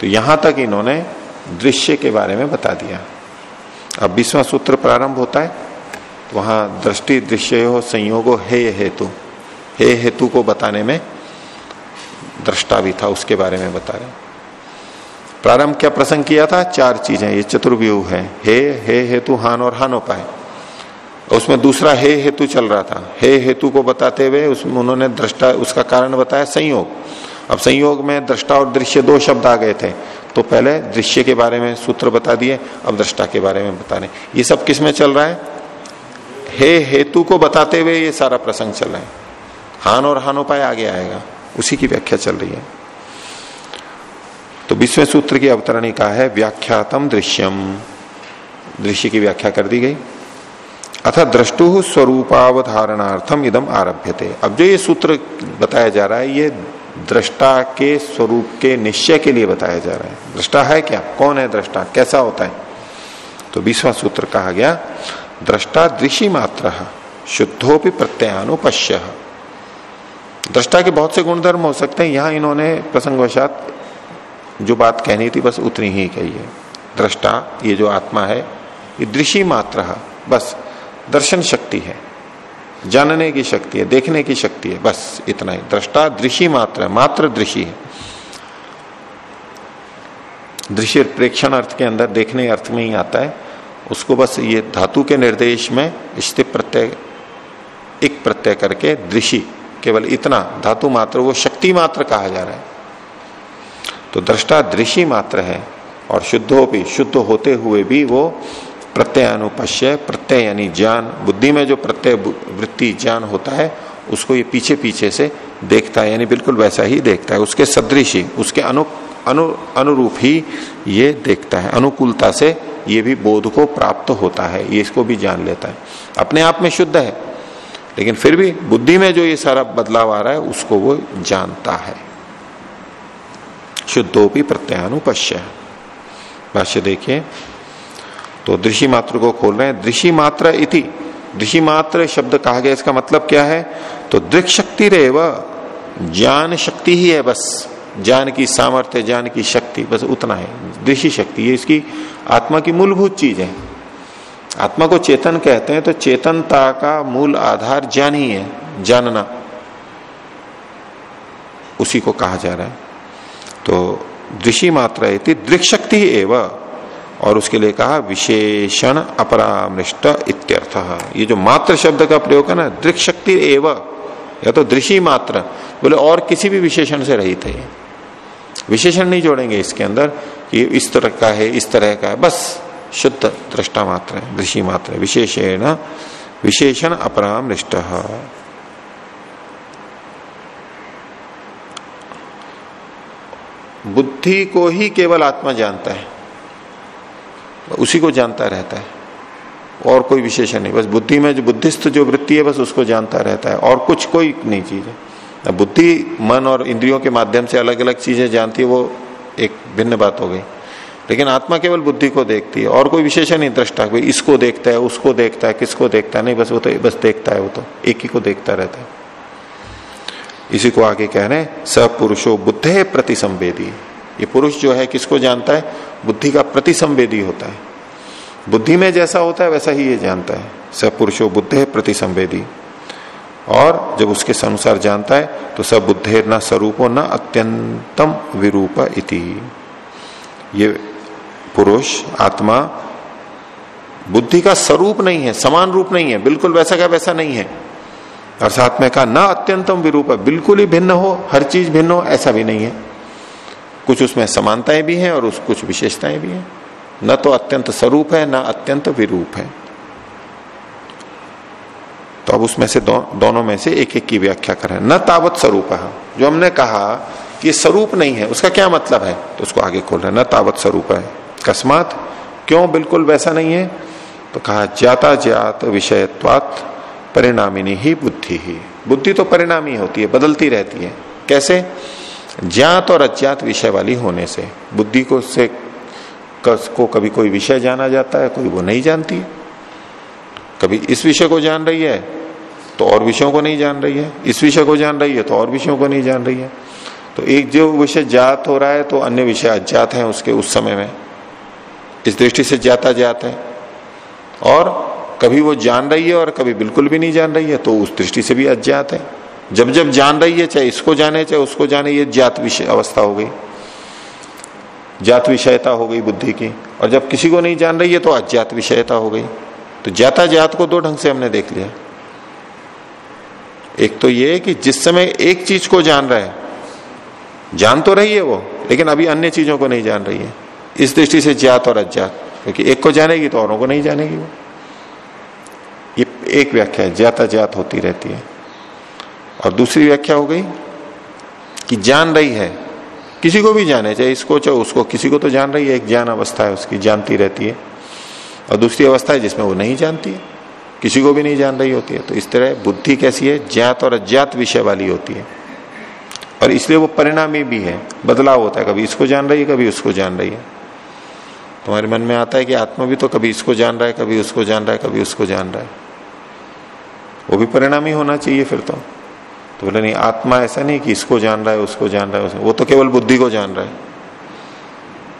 तो यहाँ तक इन्होंने दृश्य के बारे में बता दिया। अब बीसवा सूत्र प्रारंभ होता है तो वहाँ दृष्टि दृश्य हो संयोगो हे हेतु। हे हेतु को बताने में दृष्टा भी था, उसके बारे में बता रहे प्रारंभ क्या प्रसंग किया था? चार चीज़ें, ये चतुर्व्यूह है। हे हे हेतु, हान और हानोपाय। उसमें दूसरा हे हेतु चल रहा था। हे हेतु को बताते हुए उसमें उन्होंने दृष्टा, उसका कारण बताया संयोग। अब संयोग में दृष्टा और दृश्य दो शब्द आ गए थे। तो पहले दृश्य के बारे में सूत्र बता दिए, अब दृष्टा के बारे में बता रहे ये सब किसमें चल रहा है? हे हेतु को बताते हुए ये सारा प्रसंग चल रहा है। हान और हानोपाय आगे आएगा। उसी की व्याख्या चल रही है। तो विश्व सूत्र की अवतरणी का है, व्याख्यातम दृश्यम। दृश्य की व्याख्या कर दी गई। अथा द्रष्टु स्वरूपावधारणार्थम इदम आरभ्य अब जो ये सूत्र बताया जा रहा है, ये दृष्टा के स्वरूप के निश्चय के लिए बताया जा रहा है। दृष्टा है क्या? कौन है दृष्टा कैसा होता है? तो बीसवा सूत्र कहा गया दृष्टा दृषि मात्र, शुद्धोपि प्रत्ययानुपश्य। दृष्टा के बहुत से गुणधर्म हो सकते हैं। यहाँ इन्होंने प्रसंगवशात जो बात कहनी थी, बस उतनी ही कही है। दृष्टा ये जो आत्मा है, ये दृषि मात्र, बस। दर्शन शक्ति है, जानने की शक्ति है, देखने की शक्ति है, बस इतना ही। दृष्टा दृषि मात्र मात्र दृषि है। दृश्य प्रेक्षण अर्थ के अंदर देखने अर्थ में ही आता है। उसको बस ये धातु के निर्देश में स्थित प्रत्यय, एक प्रत्यय करके दृषि, केवल इतना, धातु मात्र, वो शक्ति मात्र कहा जा रहा है। तो दृष्टा दृषि मात्र है, और शुद्ध भी शुद्ध होते हुए भी वो प्रत्यय अनुपश्य प्रत्यय यानी ज्ञान। बुद्धि में जो प्रत्यय वृत्ति ज्ञान होता है, उसको ये पीछे पीछे से देखता है, यानी बिल्कुल वैसा ही देखता है। उसके सदृश ही उसके अनु अनु अनुरूप ही ये देखता है। अनुकूलता से ये भी बोध को प्राप्त होता है, ये इसको भी जान लेता है। अपने आप में शुद्ध है, लेकिन फिर भी बुद्धि में जो ये सारा बदलाव आ रहा है, उसको वो जानता है। शुद्धोपी प्रत्यानुपश्य भाष्य देखिए तो दृषि मात्र को खोल रहे हैं। दृषि मात्र इति। दृषि मात्र शब्द कहा गया, इसका मतलब क्या है? तो दृक शक्ति रेव ज्ञान शक्ति ही है बस। ज्ञान की सामर्थ्य, ज्ञान की शक्ति, बस उतना है। दृषि शक्ति ये इसकी आत्मा की मूलभूत चीज़ है। आत्मा को चेतन कहते हैं तो चेतनता का मूल आधार ज्ञान ही है, जानना। उसी को कहा जा रहा है। तो दृषि मात्रा दृक शक्ति एवं। और उसके लिए कहा, विशेषण अपरामृष्ट इत्यर्थ। ये जो मात्र शब्द का प्रयोग है ना दृक शक्ति एव, या तो दृषि मात्र, बोले और किसी भी विशेषण से रही थे विशेषण नहीं जोड़ेंगे इसके अंदर कि इस तरह का है, इस तरह का है, बस शुद्ध दृष्टा मात्र है दृषि मात्र विशेषण विशेषण अपरामृष्ट। बुद्धि को ही केवल आत्मा जानता है। उसी को जानता रहता है। और कोई विशेषण नहीं। बस बुद्धि में जो बुद्धिस्त जो वृत्ति है, बस उसको जानता रहता है। और कुछ कोई नहीं चीज़ है। बुद्धि, मन और इंद्रियों के माध्यम से अलग अलग चीज़ें जानती है, वो एक भिन्न बात हो गई। लेकिन आत्मा केवल बुद्धि को देखती है। और कोई विशेषण नहीं, दृष्टा कोई। इसको देखता है, उसको देखता है, किसको देखता है? नहीं, बस वो तो बस देखता है वो तो। एक ही को देखता रहता है। इसी को आगे कह रहे सपुरुषो बुद्धे प्रति संवेदी ये पुरुष जो है, किसको जानता है? बुद्धि का प्रतिसंवेदी होता है। बुद्धि में जैसा होता है, वैसा ही ये जानता है। सब पुरुषो, बुद्धे प्रतिसंवेदी। और जब उसके अनुसार जानता है तो सब बुद्धे न स्वरूपो, न अत्यंतम विरूप इति। ये पुरुष, आत्मा, बुद्धि का स्वरूप नहीं है, समान रूप नहीं है, बिल्कुल वैसा का वैसा नहीं है। साथ में कहा, न अत्यंतम विरूप है बिल्कुल ही भिन्न हो, हर चीज़ भिन्न हो, ऐसा भी नहीं है। कुछ उसमें समानताएँ भी हैं और उस कुछ विशेषताएँ भी हैं। न तो अत्यंत स्वरूप है न अत्यंत विरूप है। तो अब उसमें से दो, दोनों में से एक एक की व्याख्या करें। न तावत स्वरूप। जो हमने कहा कि स्वरूप नहीं है उसका क्या मतलब है? तो उसको आगे खोल रहे न तावत स्वरूप। है कस्मात क्यों बिल्कुल वैसा नहीं है? तो कहा ज्याता ज्यात विषयत्वात परिणामिनी ही बुद्धि ही। बुद्धि तो परिणामी होती है बदलती रहती है। कैसे? ज्ञात और अज्ञात विषय वाली होने से, बुद्धि को से को कभी कोई विषय जाना जाता है, कोई वो नहीं जानती। है कभी इस विषय को जान रही है तो और विषयों को नहीं जान रही है। इस विषय को जान रही है तो और विषयों को नहीं जान रही है। तो एक जो विषय जात हो रहा है तो अन्य विषय अज्ञात है उसके उस समय में। इस दृष्टि से जाता जात है। और कभी वो जान रही है और कभी बिल्कुल भी नहीं जान रही है तो उस दृष्टि से भी अज्ञात है। जब जब जान रही है, चाहे इसको जाने, चाहे उसको जाने, ये जात विषय, अवस्था हो गई। जात विषयता हो गई बुद्धि की। और जब किसी को नहीं जान रही है तो अज्ञात विषयता हो गई। तो जाता जात को दो ढंग से हमने देख लिया। एक तो ये कि जिस समय एक चीज़ को जान रहा है, जान तो रही है वो, लेकिन अभी अन्य चीज़ों को नहीं जान रही है। इस दृष्टि से जात और अज्ञात, क्योंकि एक को जानेगी तो औरों को नहीं जानेगी वो। ये एक व्याख्या है जाता जात होती रहती है। और दूसरी व्याख्या हो गई कि जान रही है, किसी को भी जाने चाहे इसको, चाहे उसको, किसी को तो जान रही है, एक ज्ञान अवस्था है उसकी, जानती रहती है। और दूसरी अवस्था है जिसमें वो नहीं जानती है, किसी को भी नहीं जान रही होती है। तो इस तरह बुद्धि कैसी है? ज्ञात और अज्ञात विषय वाली होती है। और इसलिए वो परिणामी भी है, बदलाव होता है। कभी इसको जान रही है, कभी उसको जान रही है। तुम्हारे मन में आता है कि आत्मा भी तो कभी इसको जान रहा है, कभी उसको जान रहा है, कभी उसको जान रहा है। वो भी परिणामी होना चाहिए फिर तो। तो बोले, नहीं, आत्मा ऐसा नहीं कि इसको जान रहा है, उसको जान रहा है वो तो केवल बुद्धि को जान रहा है।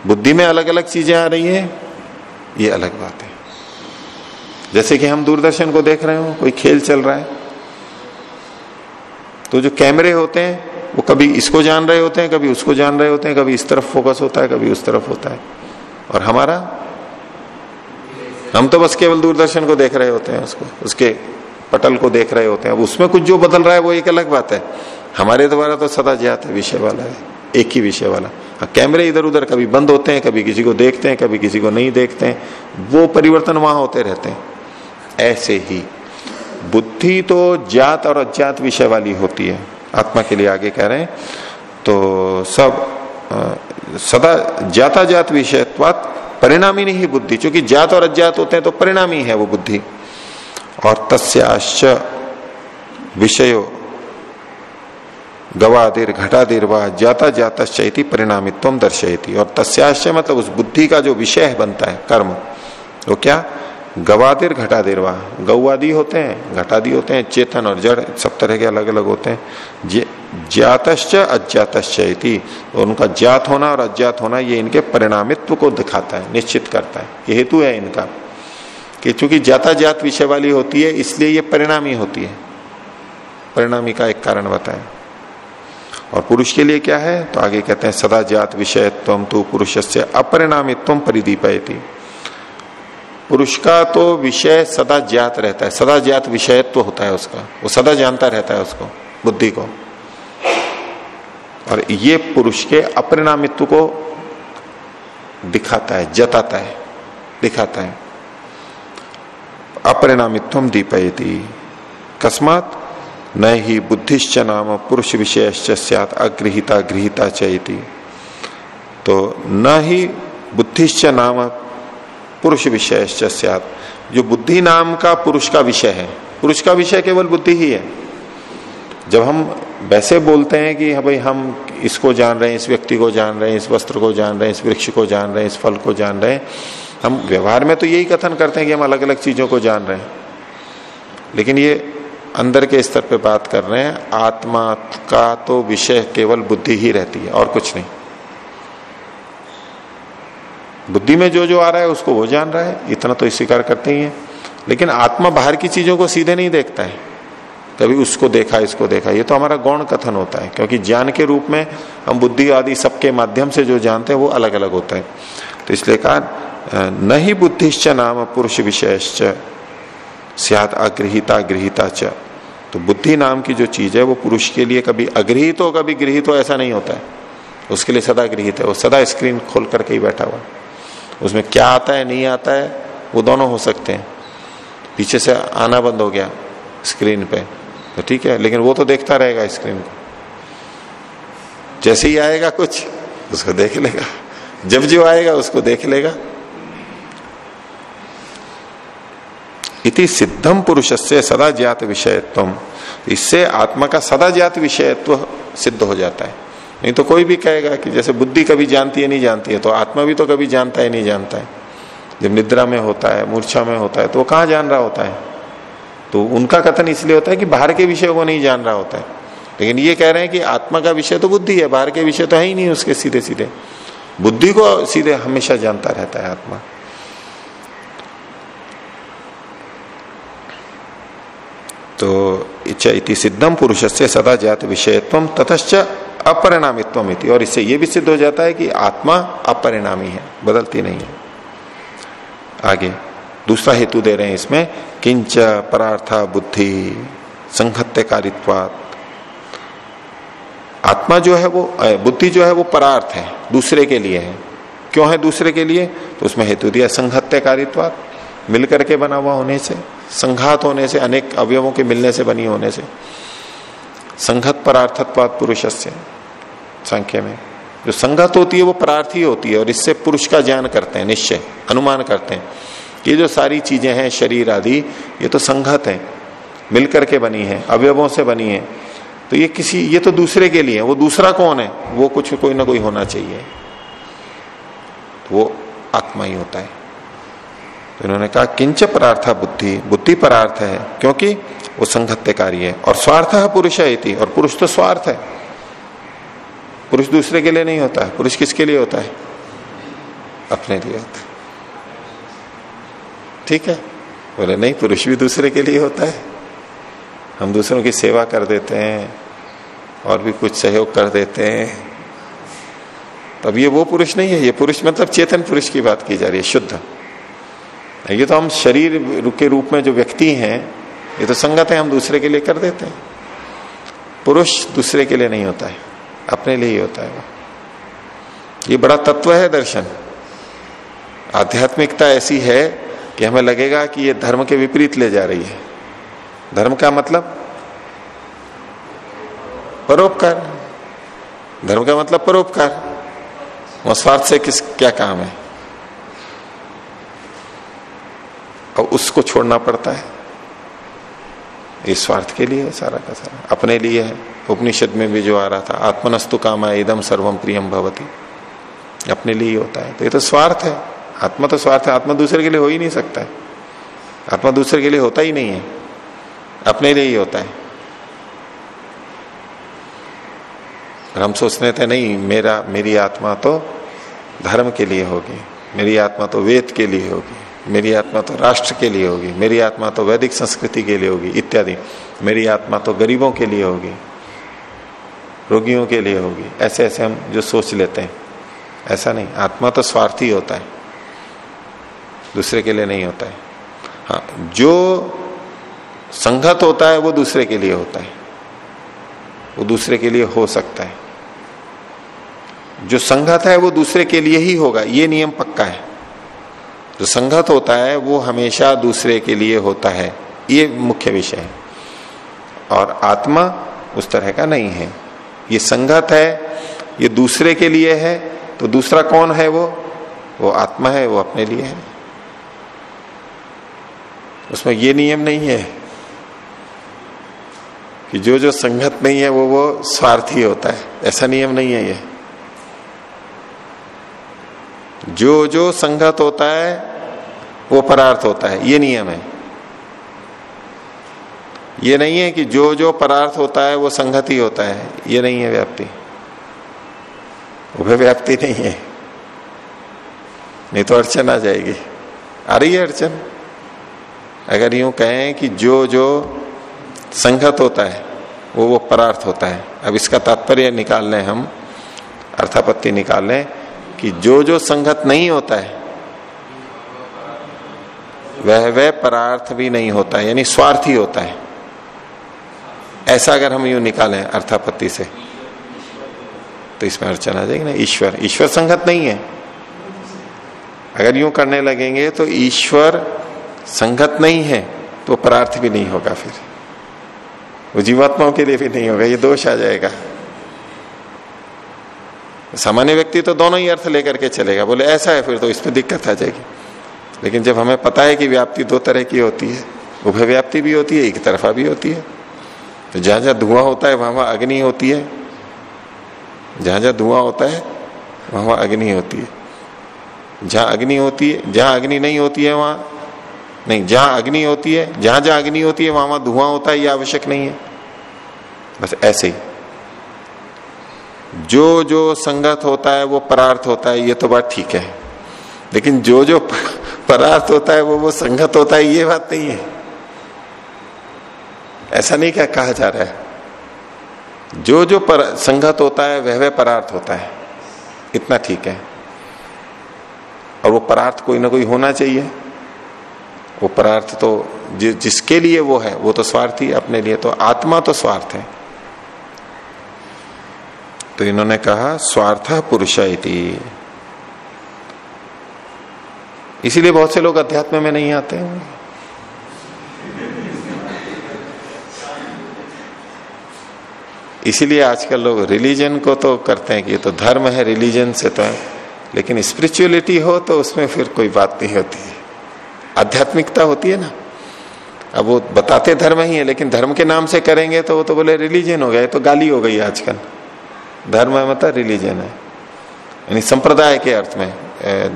बुद्धि में अलग अलग चीज़ें आ रही है, ये अलग बात है। जैसे कि हम दूरदर्शन को देख रहे हो, कोई खेल चल रहा है तो जो कैमरे होते हैं, वो कभी इसको जान रहे होते हैं, कभी उसको जान रहे होते हैं, कभी इस तरफ़ फोकस होता है, कभी उस तरफ़ होता है। और हमारा, हम तो बस केवल दूरदर्शन को देख रहे होते हैं उसको, उसके पटल को देख रहे होते हैं। अब उसमें कुछ जो बदल रहा है वो एक अलग बात है। हमारे द्वारा तो सदा ज्ञात है विषय वाला है एक ही विषय वाला। हाँ, कैमरे इधर उधर कभी बंद होते हैं कभी किसी को देखते हैं कभी किसी को नहीं देखते हैं। वो परिवर्तन वहाँ होते रहते हैं। ऐसे ही बुद्धि तो जात और अज्ञात विषय वाली होती है। आत्मा के लिए आगे कह रहे हैं तो सब सदा जाता जात विषय परिणामी नहीं बुद्धि। क्योंकि जात और अज्ञात होते हैं तो परिणामी है वो बुद्धि। और तस्याश्च विषयो गवादिर घटादिर व जाता जाता परिणामित्व दर्शयती। और तस्याश्चय मतलब उस बुद्धि का जो विषय बनता है, कर्म, वो क्या? गवादिर घटादिर वा गौवादि होते हैं, घटादि होते हैं, चेतन और जड़, सब तरह के अलग अलग होते हैं। ज्ञातश्च अज्ञातश्चयती तो उनका ज्ञात होना और अज्ञात होना, ये इनके परिणामित्व को दिखाता है, निश्चित करता है। ये हेतु है इनका। कि चूँकि जाता जात विषय वाली होती है, इसलिए ये परिणामी होती है। परिणामी का एक कारण बताएँ। और पुरुष के लिए क्या है? तो आगे कहते हैं सदा जात विषय तुम तो पुरुष से अपरिणामित्व परिदीपयती। पुरुष का तो विषय सदा ज्ञात रहता है। सदा ज्ञात विषयत्व तो होता है उसका। वो सदा जानता रहता है उसको, बुद्धि को। और ये पुरुष के अपरिणामित्व को दिखाता है, जताता है, दिखाता है। अपरिणामित्व दीपयती। कस्मात न ही बुद्धिश्च नाम पुरुष विषय सत अगृहिता गृहिता चयती तो न ही बुद्धिश्च नाम पुरुष विषय सत जो बुद्धि नाम का पुरुष का विषय है, पुरुष का विषय केवल बुद्धि ही है। जब हम वैसे बोलते हैं कि हाँ भाई हम इसको जान रहे हैं, इस व्यक्ति को जान रहे हैं, इस वस्त्र को जान रहे हैं, इस वृक्ष को जान रहे हैं, इस फल को जान रहे हैं हम व्यवहार में तो यही कथन करते हैं कि हम अलग अलग चीज़ों को जान रहे हैं। लेकिन ये अंदर के स्तर पे बात कर रहे हैं, आत्मा का तो विषय केवल बुद्धि ही रहती है, और कुछ नहीं। बुद्धि में जो जो आ रहा है, उसको वो जान रहा है, इतना तो स्वीकार करते ही है। लेकिन आत्मा बाहर की चीज़ों को सीधे नहीं देखता है। कभी उसको देखा, इसको देखा, ये तो हमारा गौण कथन होता है, क्योंकि ज्ञान के रूप में हम बुद्धि आदि सबके माध्यम से जो जानते हैं, वो अलग अलग होता है। तो इसलिए कहा न ही बुद्धिश्च नाम पुरुष विषयश्च सियात अग्रहिता गृहिता च। तो बुद्धि नाम की जो चीज़ है, वो पुरुष के लिए कभी अग्रहित हो, कभी गृहित हो, ऐसा नहीं होता है। उसके लिए सदा गृहित है। वो सदा स्क्रीन खोल करके ही बैठा हुआ उसमें क्या आता है, नहीं आता है, वो दोनों हो सकते हैं। पीछे से आना बंद हो गया स्क्रीन पे। तो ठीक है, लेकिन वो तो देखता रहेगा स्क्रीन को। जैसे ही आएगा कुछ, उसको देख लेगा। जब जो आएगा, उसको देख लेगा। इति सिद्धम पुरुष से सदा ज्ञात विषयत्व। इससे आत्मा का सदा ज्ञात विषयत्व सिद्ध हो जाता है। नहीं तो कोई भी कहेगा कि जैसे बुद्धि कभी जानती है, नहीं जानती है तो आत्मा भी तो कभी जानता है, नहीं जानता है। जब निद्रा में होता है, मूर्छा में होता है तो वो कहाँ जान रहा होता है? तो उनका कथन इसलिए होता है कि बाहर के विषय को नहीं जान रहा होता है। लेकिन ये कह रहे हैं कि आत्मा का विषय तो बुद्धि है, बाहर के विषय तो है ही नहीं उसके सीधे सीधे बुद्धि को सीधे हमेशा जानता रहता है आत्मा। तो इच्छा इति सिद्धम पुरुष से सदा जात विषयत्व ततश्च अपरिणामित्व और इससे यह भी सिद्ध हो जाता है कि आत्मा अपरिणामी है, बदलती नहीं है। आगे, दूसरा हेतु दे रहे हैं इसमें, किंच परार्था बुद्धि संहत्यकारित्वात आत्मा जो है वो बुद्धि जो है वो परार्थ है, दूसरे के लिए है। क्यों है दूसरे के लिए? तो उसमें हेतु दिया संहत्यकारित्वात मिलकर के बना हुआ होने से, संघात होने से, अनेक अवयवों के मिलने से, बनी होने से, संघत परार्थत्वाद पुरुष से संख्य में। जो संगत होती है, वो परार्थी होती है, और इससे पुरुष का ज्ञान करते हैं, निश्चय, अनुमान करते हैं। ये जो सारी चीज़ें हैं, शरीर आदि, ये तो संघत है मिलकर के बनी है, अवयवों से बनी है। तो ये किसी, ये तो दूसरे के लिए है, वो दूसरा कौन है? वो कुछ कोई ना कोई होना चाहिए। तो वो आत्मा ही होता है। इन्होंने कहा किंच परार्था बुद्धि बुद्धि परार्थ है, क्योंकि वो संघत्यकारी है। और स्वार्थ पुरुष है और पुरुष तो स्वार्थ है। पुरुष दूसरे के लिए नहीं होता है, पुरुष किसके लिए होता है? अपने लिए होता है। ठीक है? बोले, नहीं, पुरुष भी दूसरे के लिए होता है। हम दूसरों की सेवा कर देते हैं, और भी कुछ सहयोग कर देते हैं। तब ये वो पुरुष नहीं है, ये पुरुष मतलब चेतन पुरुष की बात की जा रही है, शुद्ध। ये तो हम शरीर के रूप में जो व्यक्ति हैं, ये तो संगत है हम दूसरे के लिए कर देते हैं। पुरुष दूसरे के लिए नहीं होता है, अपने लिए ही होता है वो। ये बड़ा तत्व है दर्शन। आध्यात्मिकता ऐसी है कि हमें लगेगा कि ये धर्म के विपरीत ले जा रही है। धर्म का मतलब? परोपकार। धर्म का मतलब परोपकार। स्वार्थ से किस, क्या काम है? और उसको छोड़ना पड़ता है। ये स्वार्थ के लिए है सारा का सारा। अपने लिए है। उपनिषद में भी जो आ रहा था, आत्मनस्तु काम है इदम सर्वम प्रियम भवती। अपने लिए ही होता है। तो ये तो स्वार्थ है। आत्मा तो स्वार्थ है। आत्मा दूसरे के लिए हो ही नहीं सकता है। आत्मा दूसरे के लिए होता ही नहीं है। अपने लिए ही होता है। हम सोचते थे, नहीं, मेरा, मेरी आत्मा तो धर्म के लिए होगी। मेरी आत्मा तो वेद के लिए होगी। मेरी आत्मा तो राष्ट्र के लिए होगी, मेरी आत्मा तो वैदिक संस्कृति के लिए होगी, इत्यादि। मेरी आत्मा तो गरीबों के लिए होगी, रोगियों के लिए होगी ऐसे ऐसे हम जो सोच लेते हैं। ऐसा नहीं, आत्मा तो स्वार्थी होता है, दूसरे के लिए नहीं होता है। हाँ जो संगत होता है वो दूसरे के लिए होता है, वो दूसरे के लिए हो सकता है। जो संगत है वो दूसरे के लिए ही होगा, ये नियम पक्का है। जो संगत होता है, वो हमेशा दूसरे के लिए होता है। ये मुख्य विषय है। और आत्मा उस तरह का नहीं है। ये संगत है, ये दूसरे के लिए है तो दूसरा कौन है वो? वो आत्मा है, वो अपने लिए है। उसमें ये नियम नहीं है कि जो जो संगत नहीं है, वो वो स्वार्थी होता है। ऐसा नियम नहीं है ये। जो जो संगत होता है, वो परार्थ होता है। ये नियम है। ये नहीं है कि जो जो परार्थ होता है, वो संगत ही होता है। ये नहीं है व्याप्ति। उभय व्याप्ति नहीं है। नहीं तो अड़चन आ जाएगी। आ रही है अड़चन? अगर यूँ कहें कि जो जो संगत होता है, वो वो परार्थ होता है। अब इसका तात्पर्य निकाल लें हम, अर्थापत्ति निकाल लें। कि जो जो संगत नहीं होता है, वह वह परार्थ भी नहीं होता है, यानी स्वार्थी होता है। ऐसा अगर हम यू निकालें अर्थापत्ति से तो इसमें अड़चन आ जाएगी ना, ईश्वर। ईश्वर संगत नहीं है। अगर यूँ करने लगेंगे तो ईश्वर संगत नहीं है तो परार्थ भी नहीं होगा फिर। वो जीवात्माओं के लिए भी नहीं होगा, ये दोष आ जाएगा। सामान्य व्यक्ति तो दोनों ही अर्थ लेकर के चलेगा। बोले, ऐसा है, फिर तो इसमें दिक्कत आ जाएगी। लेकिन जब हमें पता है कि व्याप्ति दो तरह की होती है, उभय व्याप्ति भी होती है, एक तरफा भी होती है। तो जहाँ जहाँ धुआँ होता है, वहाँ वहाँ अग्नि होती है। जहाँ जहाँ धुआँ होता है, वहाँ वहाँ अग्नि होती है। जहाँ अग्नि होती है, जहाँ अग्नि नहीं होती है, वहाँ नहीं, जहाँ अग्नि होती है, जहाँ जहाँ अग्नि होती है, वहाँ वहाँ धुआँ होता है यह आवश्यक नहीं है। बस ऐसे ही। जो जो संगत होता है वो परार्थ होता है ये तो बात ठीक है। लेकिन जो जो परार्थ होता है वो वो संगत होता है ये बात नहीं है। ऐसा नहीं क्या कहा जा रहा है? जो जो पर, संगत होता है वह वह परार्थ होता है। इतना ठीक है। और वो परार्थ कोई ना कोई होना चाहिए। वो परार्थ तो जि, जिसके लिए वो है वो तो स्वार्थी अपने लिए तो आत्मा तो स्वार्थ है। तो इन्होंने कहा, स्वार्थ पुरुष इसीलिए बहुत से लोग अध्यात्म में नहीं आते हैं। इसीलिए आजकल लोग रिलीजन को तो करते हैं कि ये तो धर्म है, रिलीजन से तो है, लेकिन स्पिरिचुअलिटी हो तो उसमें फिर कोई बात नहीं होती है। आध्यात्मिकता होती है ना। अब वो बताते धर्म ही है, लेकिन धर्म के नाम से करेंगे तो वो तो बोले रिलीजन हो गया तो गाली हो गई आजकल। धर्म है मतलब रिलीजन है। यानी संप्रदाय के अर्थ में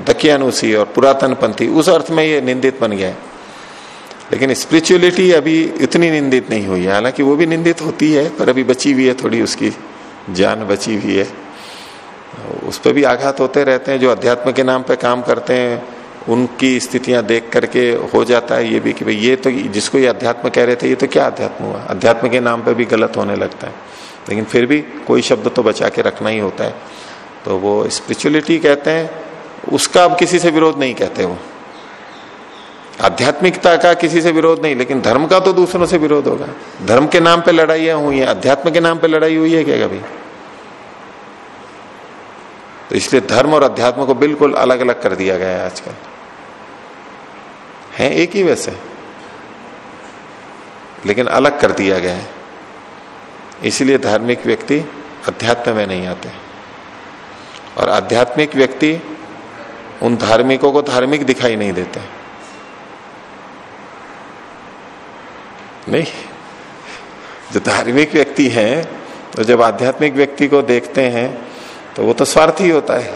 दकियानुसी और पुरातन पंथी उस अर्थ में ये निंदित बन गया है। लेकिन स्पिरिचुअलिटी अभी इतनी निंदित नहीं हुई है। हालाँकि वो भी निंदित होती है, पर अभी बची हुई है, थोड़ी उसकी जान बची हुई है। उस पर भी आघात होते रहते हैं, जो अध्यात्म के नाम पे काम करते हैं, उनकी स्थितियाँ देख करके हो जाता है ये भी कि भाई, ये तो जिसको ये अध्यात्म कह रहे थे, ये तो क्या अध्यात्म हुआ? अध्यात्म के नाम पे भी गलत होने लगता है। लेकिन फिर भी कोई शब्द तो बचा के रखना ही होता है। तो वो स्पिरिचुअलिटी कहते हैं, उसका अब किसी से विरोध नहीं कहते वो। आध्यात्मिकता का किसी से विरोध नहीं, लेकिन धर्म का तो दूसरों से विरोध होगा। धर्म के नाम पे लड़ाइयाँ हुई है अध्यात्म के नाम पे लड़ाई हुई है क्या कभी? तो इसलिए धर्म और अध्यात्म को बिल्कुल अलग अलग कर दिया गया है आजकल। है एक ही वैसे, लेकिन अलग कर दिया गया है। इसलिए धार्मिक व्यक्ति अध्यात्म में नहीं आते। और आध्यात्मिक व्यक्ति उन धार्मिकों को धार्मिक दिखाई नहीं देते। नहीं। जो धार्मिक व्यक्ति है तो जब आध्यात्मिक व्यक्ति को देखते हैं तो वो तो स्वार्थी होता है।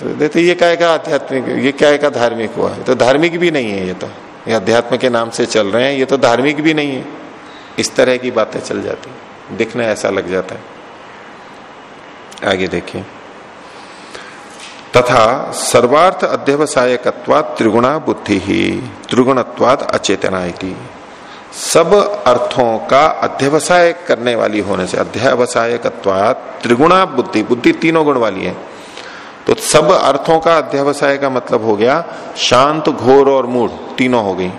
तो देखते ये क्या का आध्यात्मिक, ये क्या का धार्मिक हुआ है? तो धार्मिक भी नहीं है ये तो। ये अध्यात्म के नाम से चल रहे हैं, ये तो धार्मिक भी नहीं है। इस तरह की बातें चल जाती दिखना ऐसा लग जाता है। आगे देखिए। तथा सर्वार्थ अध्यवसायकत्वाद त्रिगुणा बुद्धि ही त्रिगुणत्वाद अचेतना सब अर्थों का अध्यवसाय करने वाली होने से अध्यवसायकत्वाद त्रिगुणा बुद्धि बुद्धि तीनों गुण वाली है। तो सब अर्थों का अध्यवसाय का मतलब हो गया, शांत, घोर और मूढ़, तीनों हो गई।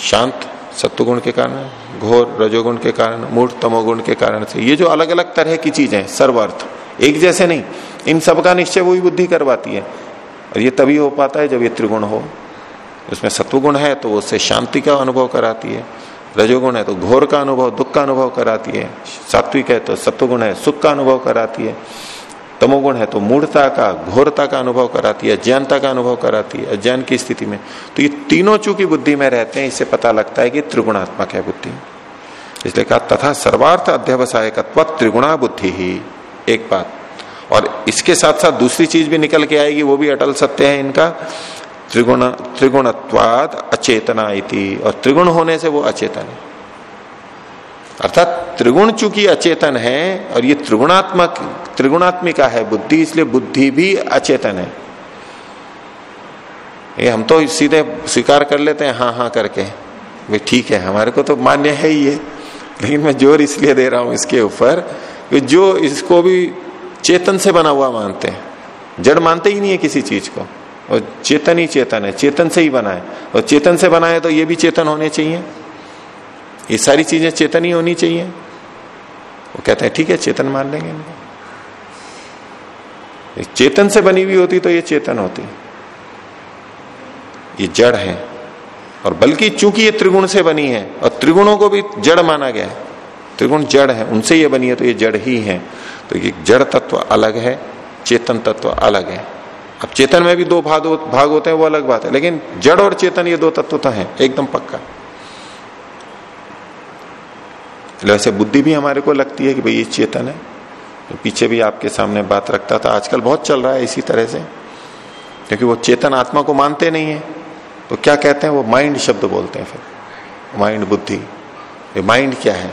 शांत सत्वगुण के कारण घोर रजोगुण के कारण मूर्ख तमोगुण के कारण से। ये जो अलग अलग तरह की चीज़ें सर्वार्थ, एक जैसे नहीं, इन सब का निश्चय वही बुद्धि करवाती है। और ये तभी हो पाता है जब ये त्रिगुण हो। उसमें सत्वगुण है तो उससे शांति का अनुभव कराती है, रजोगुण है तो घोर का अनुभव, दुख का अनुभव कराती है, सात्विक है तो सत्वगुण है, सुख का अनुभव कराती है। तमोगुण है तो मूढ़ता का, घोरता का अनुभव कराती है ज्ञानता का अनुभव कराती है, अज्ञान की स्थिति में। तो ये तीनों चूँकि बुद्धि में रहते हैं, इससे पता लगता है कि त्रिगुणात्मक है बुद्धि। इसलिए कहा, तथा सर्वार्थ अध्यवसायकत्व त्रिगुणा बुद्धि ही, एक बात। और इसके साथ साथ दूसरी चीज़ भी निकल के आएगी, वो भी अटल सत्य है इनका। त्रिगुण त्रिगुणत्वाद अचेतना इति, और त्रिगुण होने से वो अचेतन है। अर्थात त्रिगुण चूँकि अचेतन है और ये त्रिगुणात्मक, त्रिगुणात्मिका है बुद्धि, इसलिए बुद्धि भी अचेतन है। ये हम तो सीधे स्वीकार कर लेते हैं हाँ हाँ करके। वे ठीक है, हमारे को तो मान्य है ही ये लेकिन मैं ज़ोर इसलिए दे रहा हूँ इसके ऊपर कि जो इसको भी चेतन से बना हुआ मानते हैं। जड़ मानते ही नहीं है किसी चीज़ को। और चेतन ही चेतन है, चेतन से ही बना है। और चेतन से बना है तो ये भी चेतन होने चाहिए। ये सारी चीज़ें चेतन ही होनी चाहिए। वो कहते हैं, ठीक है, चेतन मान लेंगे चेतन से बनी हुई होती तो ये चेतन होती। ये जड़ है। और बल्कि चूँकि ये त्रिगुण से बनी है, और त्रिगुणों को भी जड़ माना गया है, त्रिगुण जड़ है, उनसे ये बनी है तो ये जड़ ही है। तो ये जड़ तत्व अलग है, चेतन तत्व अलग है। अब चेतन में भी दो भाग भाग होते हैं, वो अलग बात है। लेकिन जड़ और चेतन ये दो तत्व तो है, एकदम पक्का। वैसे बुद्धि भी हमारे को लगती है कि भाई ये चेतन है। तो पीछे भी आपके सामने बात रखता था। आजकल बहुत चल रहा है इसी तरह से। क्योंकि वो चेतन आत्मा को मानते नहीं है। तो क्या कहते हैं? वो माइंड शब्द बोलते हैं फिर। माइंड बुद्धि। ये माइंड क्या है?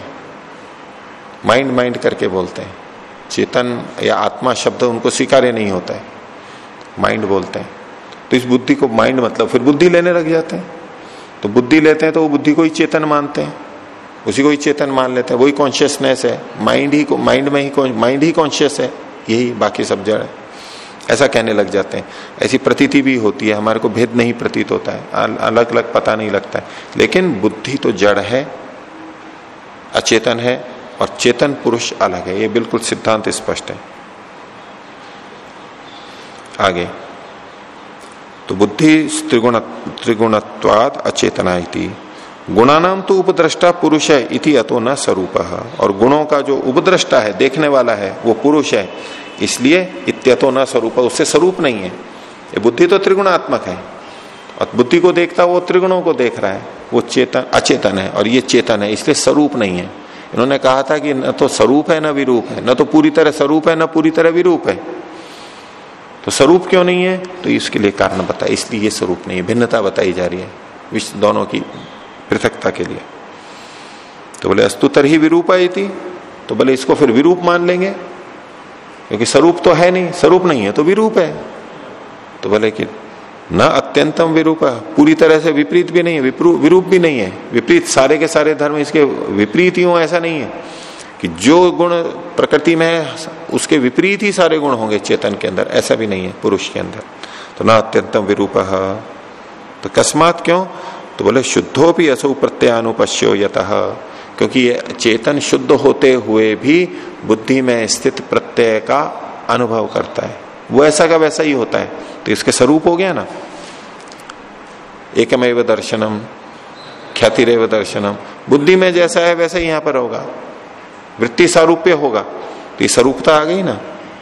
माइंड माइंड करके बोलते हैं। चेतन या आत्मा शब्द उनको स्वीकार्य नहीं होता है। माइंड बोलते हैं। तो इस बुद्धि को माइंड मतलब फिर बुद्धि लेने लग जाते हैं। तो बुद्धि लेते हैं तो वो बुद्धि को ही चेतन मानते हैं। उसी को ही चेतन मान लेते हैं। वही कॉन्शियसनेस है। माइंड ही माइंड में ही माइंड ही कॉन्शियस है। यही बाकी सब जड़ है। ऐसा कहने लग जाते हैं। ऐसी प्रतीति भी होती है। हमारे को भेद नहीं प्रतीत होता है। अलग अलग पता नहीं लगता है। लेकिन बुद्धि तो जड़ है, अचेतन है, और चेतन पुरुष अलग है। ये बिल्कुल सिद्धांत स्पष्ट है। आगे। तो बुद्धि त्रिगुण त्रिगुणत्वाद अचेतना गुणानाम तो उपद्रष्टा पुरुष है, इति अतो न स्वरूप। और गुणों का जो उपद्रष्टा है, देखने वाला है, वो पुरुष है। इसलिए इत्यतो न स्वरूप, उससे स्वरूप नहीं है। ये बुद्धि तो त्रिगुणात्मक है। और बुद्धि को देखता वो त्रिगुणों को देख रहा है। वो चेतन, अचेतन है, और ये चेतन है, इसलिए स्वरूप नहीं है। इन्होंने कहा था कि न तो स्वरूप है, न विरूप है। न तो पूरी तरह स्वरूप है, न पूरी तरह विरूप है। तो स्वरूप क्यों नहीं है? तो इसके लिए कारण बताया इसलिए ये स्वरूप नहीं है। भिन्नता बताई जा रही है। दोनों की पृथकता के लिए। तो बोले अस्तुतर ही विरूप आई थी तो बोले, इसको फिर विरूप मान लेंगे, क्योंकि स्वरूप तो है नहीं, स्वरूप नहीं है तो विरूप है। तो बोले कि, न अत्यंतम विरूप, पूरी तरह से विपरीत भी नहीं है विरूप भी नहीं है। विपरीत सारे के सारे धर्म इसके विपरीत ही हो, ऐसा नहीं है कि जो गुण प्रकृति में है, उसके विपरीत ही सारे गुण होंगे चेतन के अंदर, ऐसा भी नहीं है, पुरुष के अंदर। तो न अत्यंतम विरूप। तो कस्मात क्यों? तो बोले शुद्धो भी असो प्रत्यानुपश्यो यत। क्योंकि ये चेतन शुद्ध होते हुए भी बुद्धि में स्थित प्रत्यय का अनुभव करता है। वो ऐसा का वैसा ही होता है। तो इसके स्वरूप हो गया ना। एकमेव दर्शनम, ख्यातिरेव दर्शनम। बुद्धि में जैसा है, वैसा ही यहाँ पर होगा। वृत्ति सारूप्य होगा। तो ये स्वरूपता आ गई ना।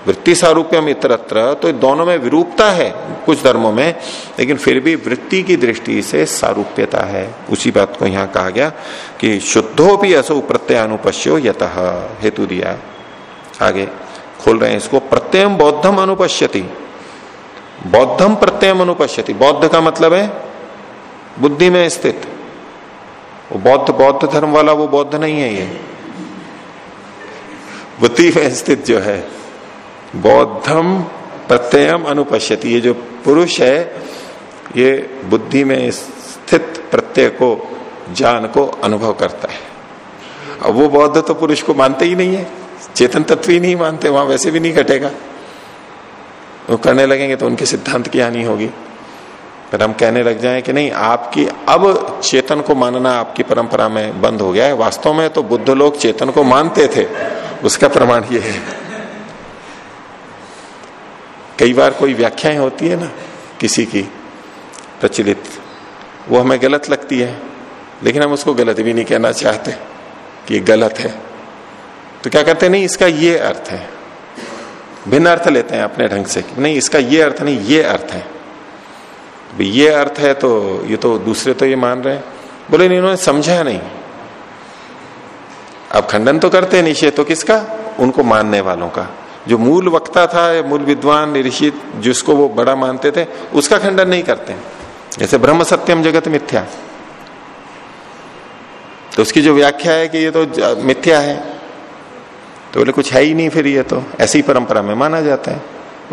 वृत्ति सारूप्यम इतरत्र तो दोनों में विरूपता है कुछ धर्मों में, लेकिन फिर भी वृत्ति की दृष्टि से सारूप्यता है। उसी बात को यहाँ कहा गया कि शुद्धो भी असो प्रत्ययानुपश्यो यत, हेतु दिया। आगे, खोल रहे हैं इसको प्रत्ययम बौद्धम अनुपश्यति। बौद्धम प्रत्ययम अनुपश्यति। बौद्ध का मतलब है बुद्धि में स्थित। वो बौद्ध बौद्ध धर्म वाला वो बौद्ध नहीं है ये। बुद्धि में स्थित जो है। बौद्धम प्रत्ययम अनुपश्यति। ये जो पुरुष है, ये बुद्धि में स्थित प्रत्यय को, ज्ञान को अनुभव करता है। अब वो बौद्ध तो पुरुष को मानते ही नहीं है। चेतन तत्व ही नहीं मानते, वहाँ वैसे भी नहीं घटेगा। वो करने लगेंगे तो उनके सिद्धांत की हानि होगी। पर हम कहने लग जाए कि नहीं, आपकी, अब चेतन को मानना आपकी परंपरा में बंद हो गया है। वास्तव में तो बुद्ध लोग चेतन को मानते थे। उसका प्रमाण ये है। कई बार कोई व्याख्याएँ होती है ना, किसी की, प्रचलित। वो हमें गलत लगती है, लेकिन हम उसको गलत भी नहीं कहना चाहते कि गलत है। तो क्या कहते हैं, नहीं, इसका ये अर्थ है। भिन्न अर्थ लेते हैं अपने ढंग से नहीं, इसका ये अर्थ नहीं, ये अर्थ है। ये अर्थ है तो ये तो दूसरे तो ये मान रहे हैं। बोले, नहीं, इन्होंने समझा नहीं। अब खंडन तो करते निषेध तो किसका? उनको मानने वालों का। जो मूल वक्ता था मूल विद्वान ऋषि जिसको वो बड़ा मानते थे, उसका खंडन नहीं करते। जैसे ब्रह्म सत्यम जगत मिथ्या। तो उसकी जो व्याख्या है कि ये तो मिथ्या है। तो बोले, कुछ है ही नहीं फिर ये तो। ऐसी परंपरा में माना जाता है।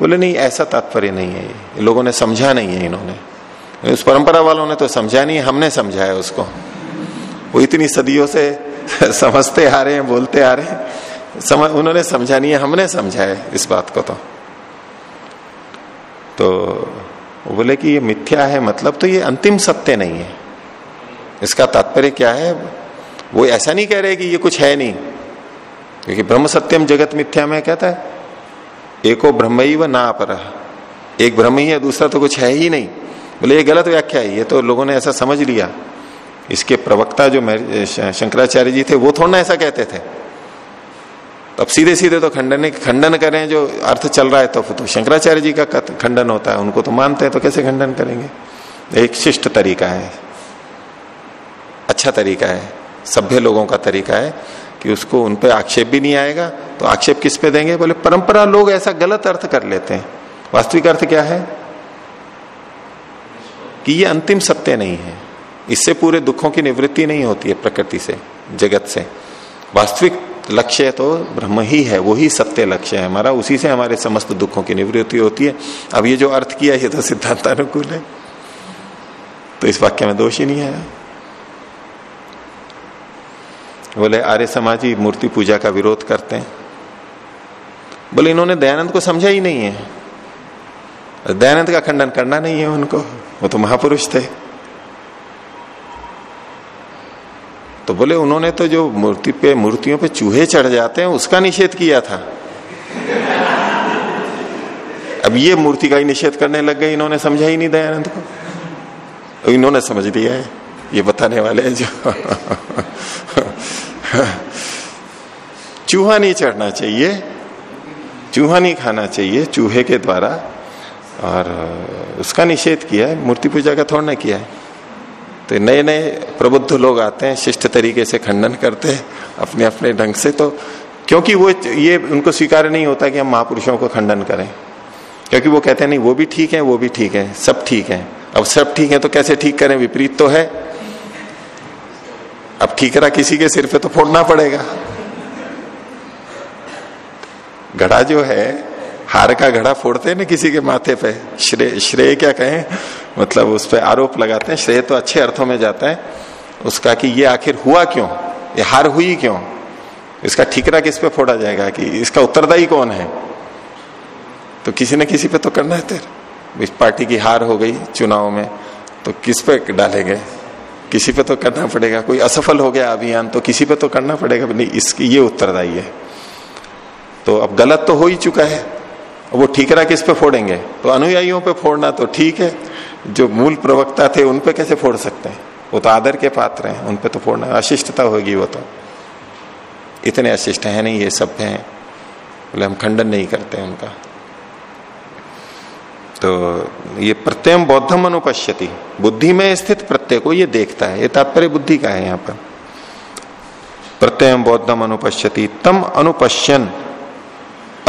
बोले, नहीं, ऐसा तात्पर्य नहीं है ये। लोगों ने समझा नहीं है इन्होंने। उस परंपरा वालों ने तो समझा नहीं, हमने समझाया उसको। वो इतनी सदियों से समझते आ रहे हैं, बोलते आ रहे हैं। समझ उन्होंने समझा नहीं है, हमने समझा है इस बात को तो। तो बोले कि ये मिथ्या है मतलब तो ये अंतिम सत्य नहीं है। इसका तात्पर्य क्या है? वो ऐसा नहीं कह रहे कि ये कुछ है नहीं। क्योंकि ब्रह्म सत्यम जगत मिथ्या में कहता है, एको ब्रह्म ही व ना अपर एक ब्रह्म ही है, दूसरा तो कुछ है ही नहीं। बोले, ये गलत व्याख्या है, ये तो लोगों ने ऐसा समझ लिया। इसके प्रवक्ता जो शंकराचार्य जी थे, वो थोड़ा ऐसा कहते थे। अब सीधे सीधे तो खंडन खंडन करें जो अर्थ चल रहा है तो तो शंकराचार्य जी का खंडन होता है, उनको तो मानते हैं तो कैसे खंडन करेंगे? एक शिष्ट तरीका है। अच्छा तरीका है। सभ्य लोगों का तरीका है कि उसको उन पर आक्षेप भी नहीं आएगा तो आक्षेप किस पे देंगे? बोले, परंपरा लोग ऐसा गलत अर्थ कर लेते हैं। वास्तविक अर्थ क्या है? कि ये अंतिम सत्य नहीं है। इससे पूरे दुखों की निवृत्ति नहीं होती है प्रकृति से, जगत से। वास्तविक लक्ष्य तो ब्रह्म ही है, वही सत्य लक्ष्य है हमारा, उसी से हमारे समस्त दुखों की निवृत्ति होती है। अब ये जो अर्थ किया, ये तो सिद्धांत अनुकूल है। तो इस वाक्य में दोष ही नहीं आया। बोले, आर्य समाजी मूर्ति पूजा का विरोध करते हैं। बोले, इन्होंने दयानंद को समझा ही नहीं है। दयानंद का खंडन करना नहीं है उनको, वो तो महापुरुष थे। तो बोले, उन्होंने तो जो मूर्ति पे, मूर्तियों पे चूहे चढ़ जाते हैं, उसका निषेध किया था। अब ये मूर्ति का ही निषेध करने लग गए, इन्होंने समझा ही नहीं दयानंद को। इन्होंने समझ लिया है, ये बताने वाले हैं जो चूहा नहीं चढ़ना चाहिए, चूहा नहीं खाना चाहिए, चूहे के द्वारा, और उसका निषेध किया है, मूर्ति पूजा का थोड़ा ना किया है। तो नए नए प्रबुद्ध लोग आते हैं, शिष्ट तरीके से खंडन करते हैं अपने अपने ढंग से। तो क्योंकि वो ये उनको स्वीकार नहीं होता कि हम महापुरुषों को खंडन करें। क्योंकि वो कहते हैं, नहीं, वो भी ठीक है, वो भी ठीक है, सब ठीक है। अब सब ठीक है तो कैसे ठीक करें? विपरीत तो है। अब ठीकरा किसी के सिर पे तो फोड़ना पड़ेगा। घड़ा जो है, हार का घड़ा फोड़ते ना किसी के माथे पे। श्रेय श्रेय क्या कहें? मतलब उस पर आरोप लगाते हैं, श्रेय तो अच्छे अर्थों में जाता है, उसका कि ये आखिर हुआ क्यों? ये हार हुई क्यों? इसका ठीकरा किस पे फोड़ा जाएगा कि इसका उत्तरदायी कौन है? तो किसी न किसी पे तो करना है तेरे। इस पार्टी की हार हो गई चुनाव में तो किस पे डालेंगे किसी पे तो करना पड़ेगा। कोई असफल हो गया अभियान तो किसी पे तो करना पड़ेगा। नहीं, इसकी ये उत्तरदायी है। तो अब गलत तो हो ही चुका है। वो ठीकरा किस पे फोड़ेंगे? तो अनुयायियों पे फोड़ना तो ठीक है। जो मूल प्रवक्ता थे, उन पे कैसे फोड़ सकते हैं? वो तो आदर के पात्र हैं, उन पे तो फोड़ना, अशिष्टता होगी वो तो। इतने अशिष्ट है नहीं, ये सब हैं। बोले, हम खंडन नहीं करते उनका। तो ये प्रत्यय बौद्धम अनुपश्यति। बुद्धि में स्थित प्रत्यय को ये देखता है। ये तात्पर्य बुद्धि का है यहाँ पर। प्रत्यय बौद्धम अनुपश्यति, तम अनुपश्यन।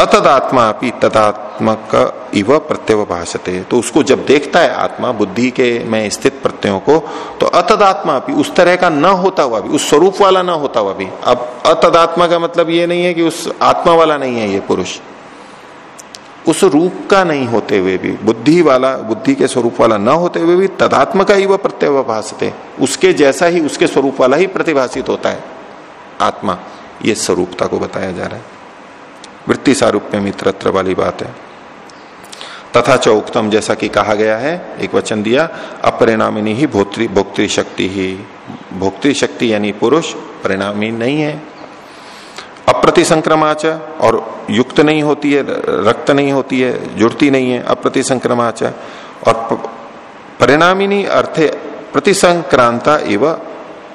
अतदात्मा अपनी तदात्मक इव प्रत्यय भाषते तो उसको जब देखता है आत्मा बुद्धि के में स्थित प्रत्ययों को तो अतदात्मा भी उस तरह का न होता हुआ भी, उस स्वरूप वाला न होता हुआ भी। अब अतदात्मा का मतलब ये नहीं है कि उस आत्मा वाला नहीं है ये पुरुष। उस रूप का नहीं होते हुए भी, बुद्धि वाला, बुद्धि के स्वरूप वाला न होते हुए भी तदात्म का ही वह प्रत्यय भाषते उसके जैसा ही, उसके स्वरूप वाला ही प्रतिभाषित होता है आत्मा। ये स्वरूपता को बताया जा रहा है। वृत्ति सारूप्य मित्रत्र वाली बात है। तथा च उक्तम जैसा कि कहा गया है, एक वचन दिया, अपरिणामिनी ही भोक्तृ भोक्तृ शक्ति ही। भोक्तृ शक्ति यानी पुरुष, परिणामी नहीं है। अप्रति संक्रमाच, और युक्त नहीं होती है, रक्त नहीं होती है, जुड़ती नहीं है, अप्रति संक्रमाच। और परिणामिनी अर्थे प्रतिसंक्रांता एवं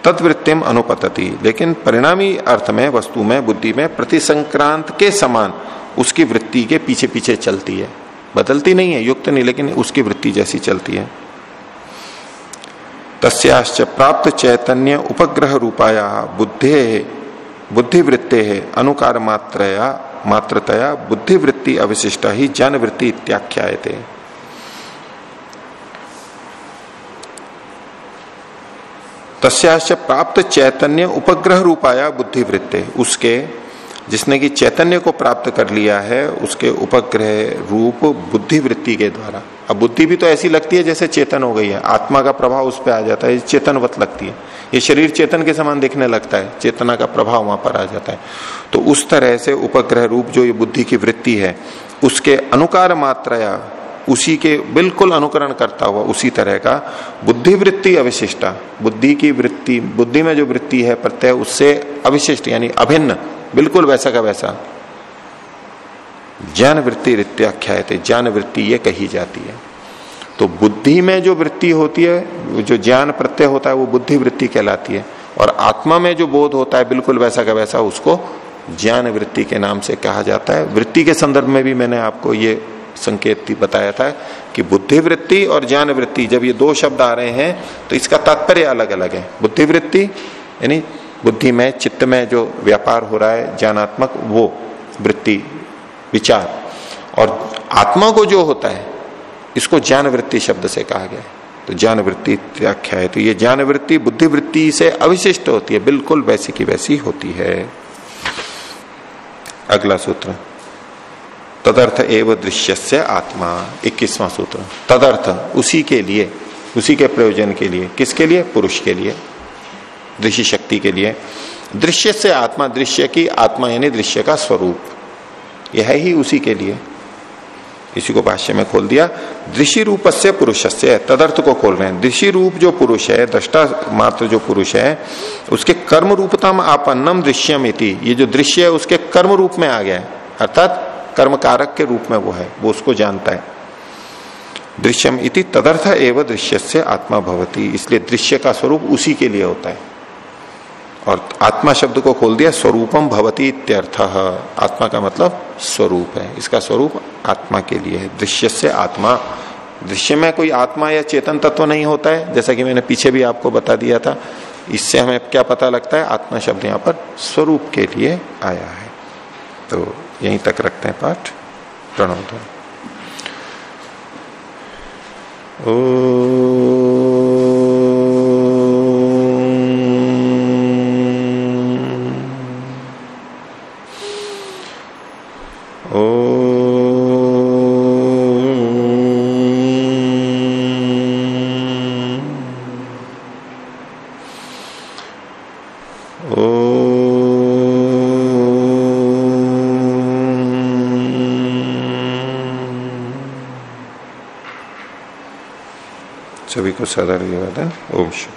तत्वृत्तिम अनुपतति। लेकिन परिणामी अर्थ में, वस्तु में, बुद्धि में प्रतिसंक्रांत के समान उसकी वृत्ति के पीछे पीछे चलती है। बदलती नहीं है, युक्त नहीं, लेकिन उसकी वृत्ति जैसी चलती है। तस्याश्च प्राप्त चैतन्य उपग्रह रूपाया बुद्धे, बुद्धिवृत्ते है, अनुकार मात्रया, मात्रतया बुद्धिवृत्ति अविशिष्टा ही जन वृत्ति इत्याख्याय तस्याश्च प्राप्त चैतन्य उपग्रह रूपाया बुद्धिवृत्ते। उसके, जिसने की चैतन्य को प्राप्त कर लिया है, उसके उपग्रह रूप बुद्धिवृत्ति के द्वारा। अब बुद्धि भी तो ऐसी लगती है जैसे चेतन हो गई है। आत्मा का प्रभाव उस पर आ जाता है चेतनवत लगती है। ये शरीर चेतन के समान दिखने लगता है, चेतना का प्रभाव वहाँ पर आ जाता है। तो उस तरह से उपग्रह रूप जो ये बुद्धि की वृत्ति है, उसके अनुकार मात्रा उसी के बिल्कुल अनुकरण करता हुआ उसी तरह का बुद्धि वृत्ति अविशिष्टा। बुद्धि की वृत्ति, बुद्धि में जो वृत्ति है प्रत्यय, उससे अविशिष्ट यानी अभिन्न, बिल्कुल वैसा का वैसा। ज्ञान वृत्ति रित्याख्या ज्ञान वृत्ति ये कही जाती है। तो बुद्धि में जो वृत्ति होती है, जो ज्ञान प्रत्यय होता है, वो बुद्धि वृत्ति कहलाती है। और आत्मा में जो बोध होता है, बिल्कुल वैसा का वैसा, उसको ज्ञान वृत्ति के नाम से कहा जाता है। वृत्ति के संदर्भ में भी मैंने आपको ये संकेत बताया था कि बुद्धि वृत्ति और ज्ञान वृत्ति जब ये दो शब्द आ रहे हैं तो इसका तात्पर्य अलग अलग है। बुद्धि वृत्ति यानी बुद्धि में, चित्त में जो व्यापार हो रहा है, ज्ञानात्मक, वो वृत्ति, विचार। और आत्मा को जो होता है, इसको ज्ञान वृत्ति शब्द से कहा गया तो ज्ञान वृत्ति व्याख्या है तो ये ज्ञान वृत्ति बुद्धि वृत्ति से अविशिष्ट होती है, बिल्कुल वैसी की वैसी होती है। अगला सूत्र। तदर्थ एव दृश्य से आत्मा, इक्कीसवां सूत्र। तदर्थ, उसी के लिए, उसी के प्रयोजन के लिए, किसके लिए? पुरुष के लिए, दृश्य शक्ति के लिए। दृश्य से आत्मा, दृश्य की आत्मा यानी दृश्य का स्वरूप। यह ही उसी के लिए। इसी को भाष्य में खोल दिया। दृषि रूप से पुरुष से तदर्थ को खोल रहे हैं। दृषि रूप जो पुरुष है, दृष्टा मात्र जो पुरुष है, उसके कर्म रूपतम आपन्नम दृश्यम इति ये जो दृश्य है, उसके कर्म रूप में आ गया है। अर्थात कर्म कारक के रूप में वो है, वो उसको जानता है। दृश्यम इति तदर्थ एवं दृश्य से आत्मा भवती। इसलिए दृश्य का स्वरूप उसी के लिए होता है। और आत्मा शब्द को खोल दिया, स्वरूपम भवती इत्यर्थ। आत्मा का मतलब स्वरूप है। इसका स्वरूप आत्मा के लिए है। दृश्य से आत्मा। दृश्य में कोई आत्मा या चेतन तत्व नहीं होता है। जैसा कि मैंने पीछे भी आपको बता दिया था। इससे हमें क्या पता लगता है? आत्मा शब्द यहाँ पर स्वरूप के लिए आया है। तो यहीं तक रखते हैं पाठ। प्रणोदन ओ सभी को है ओम शुभ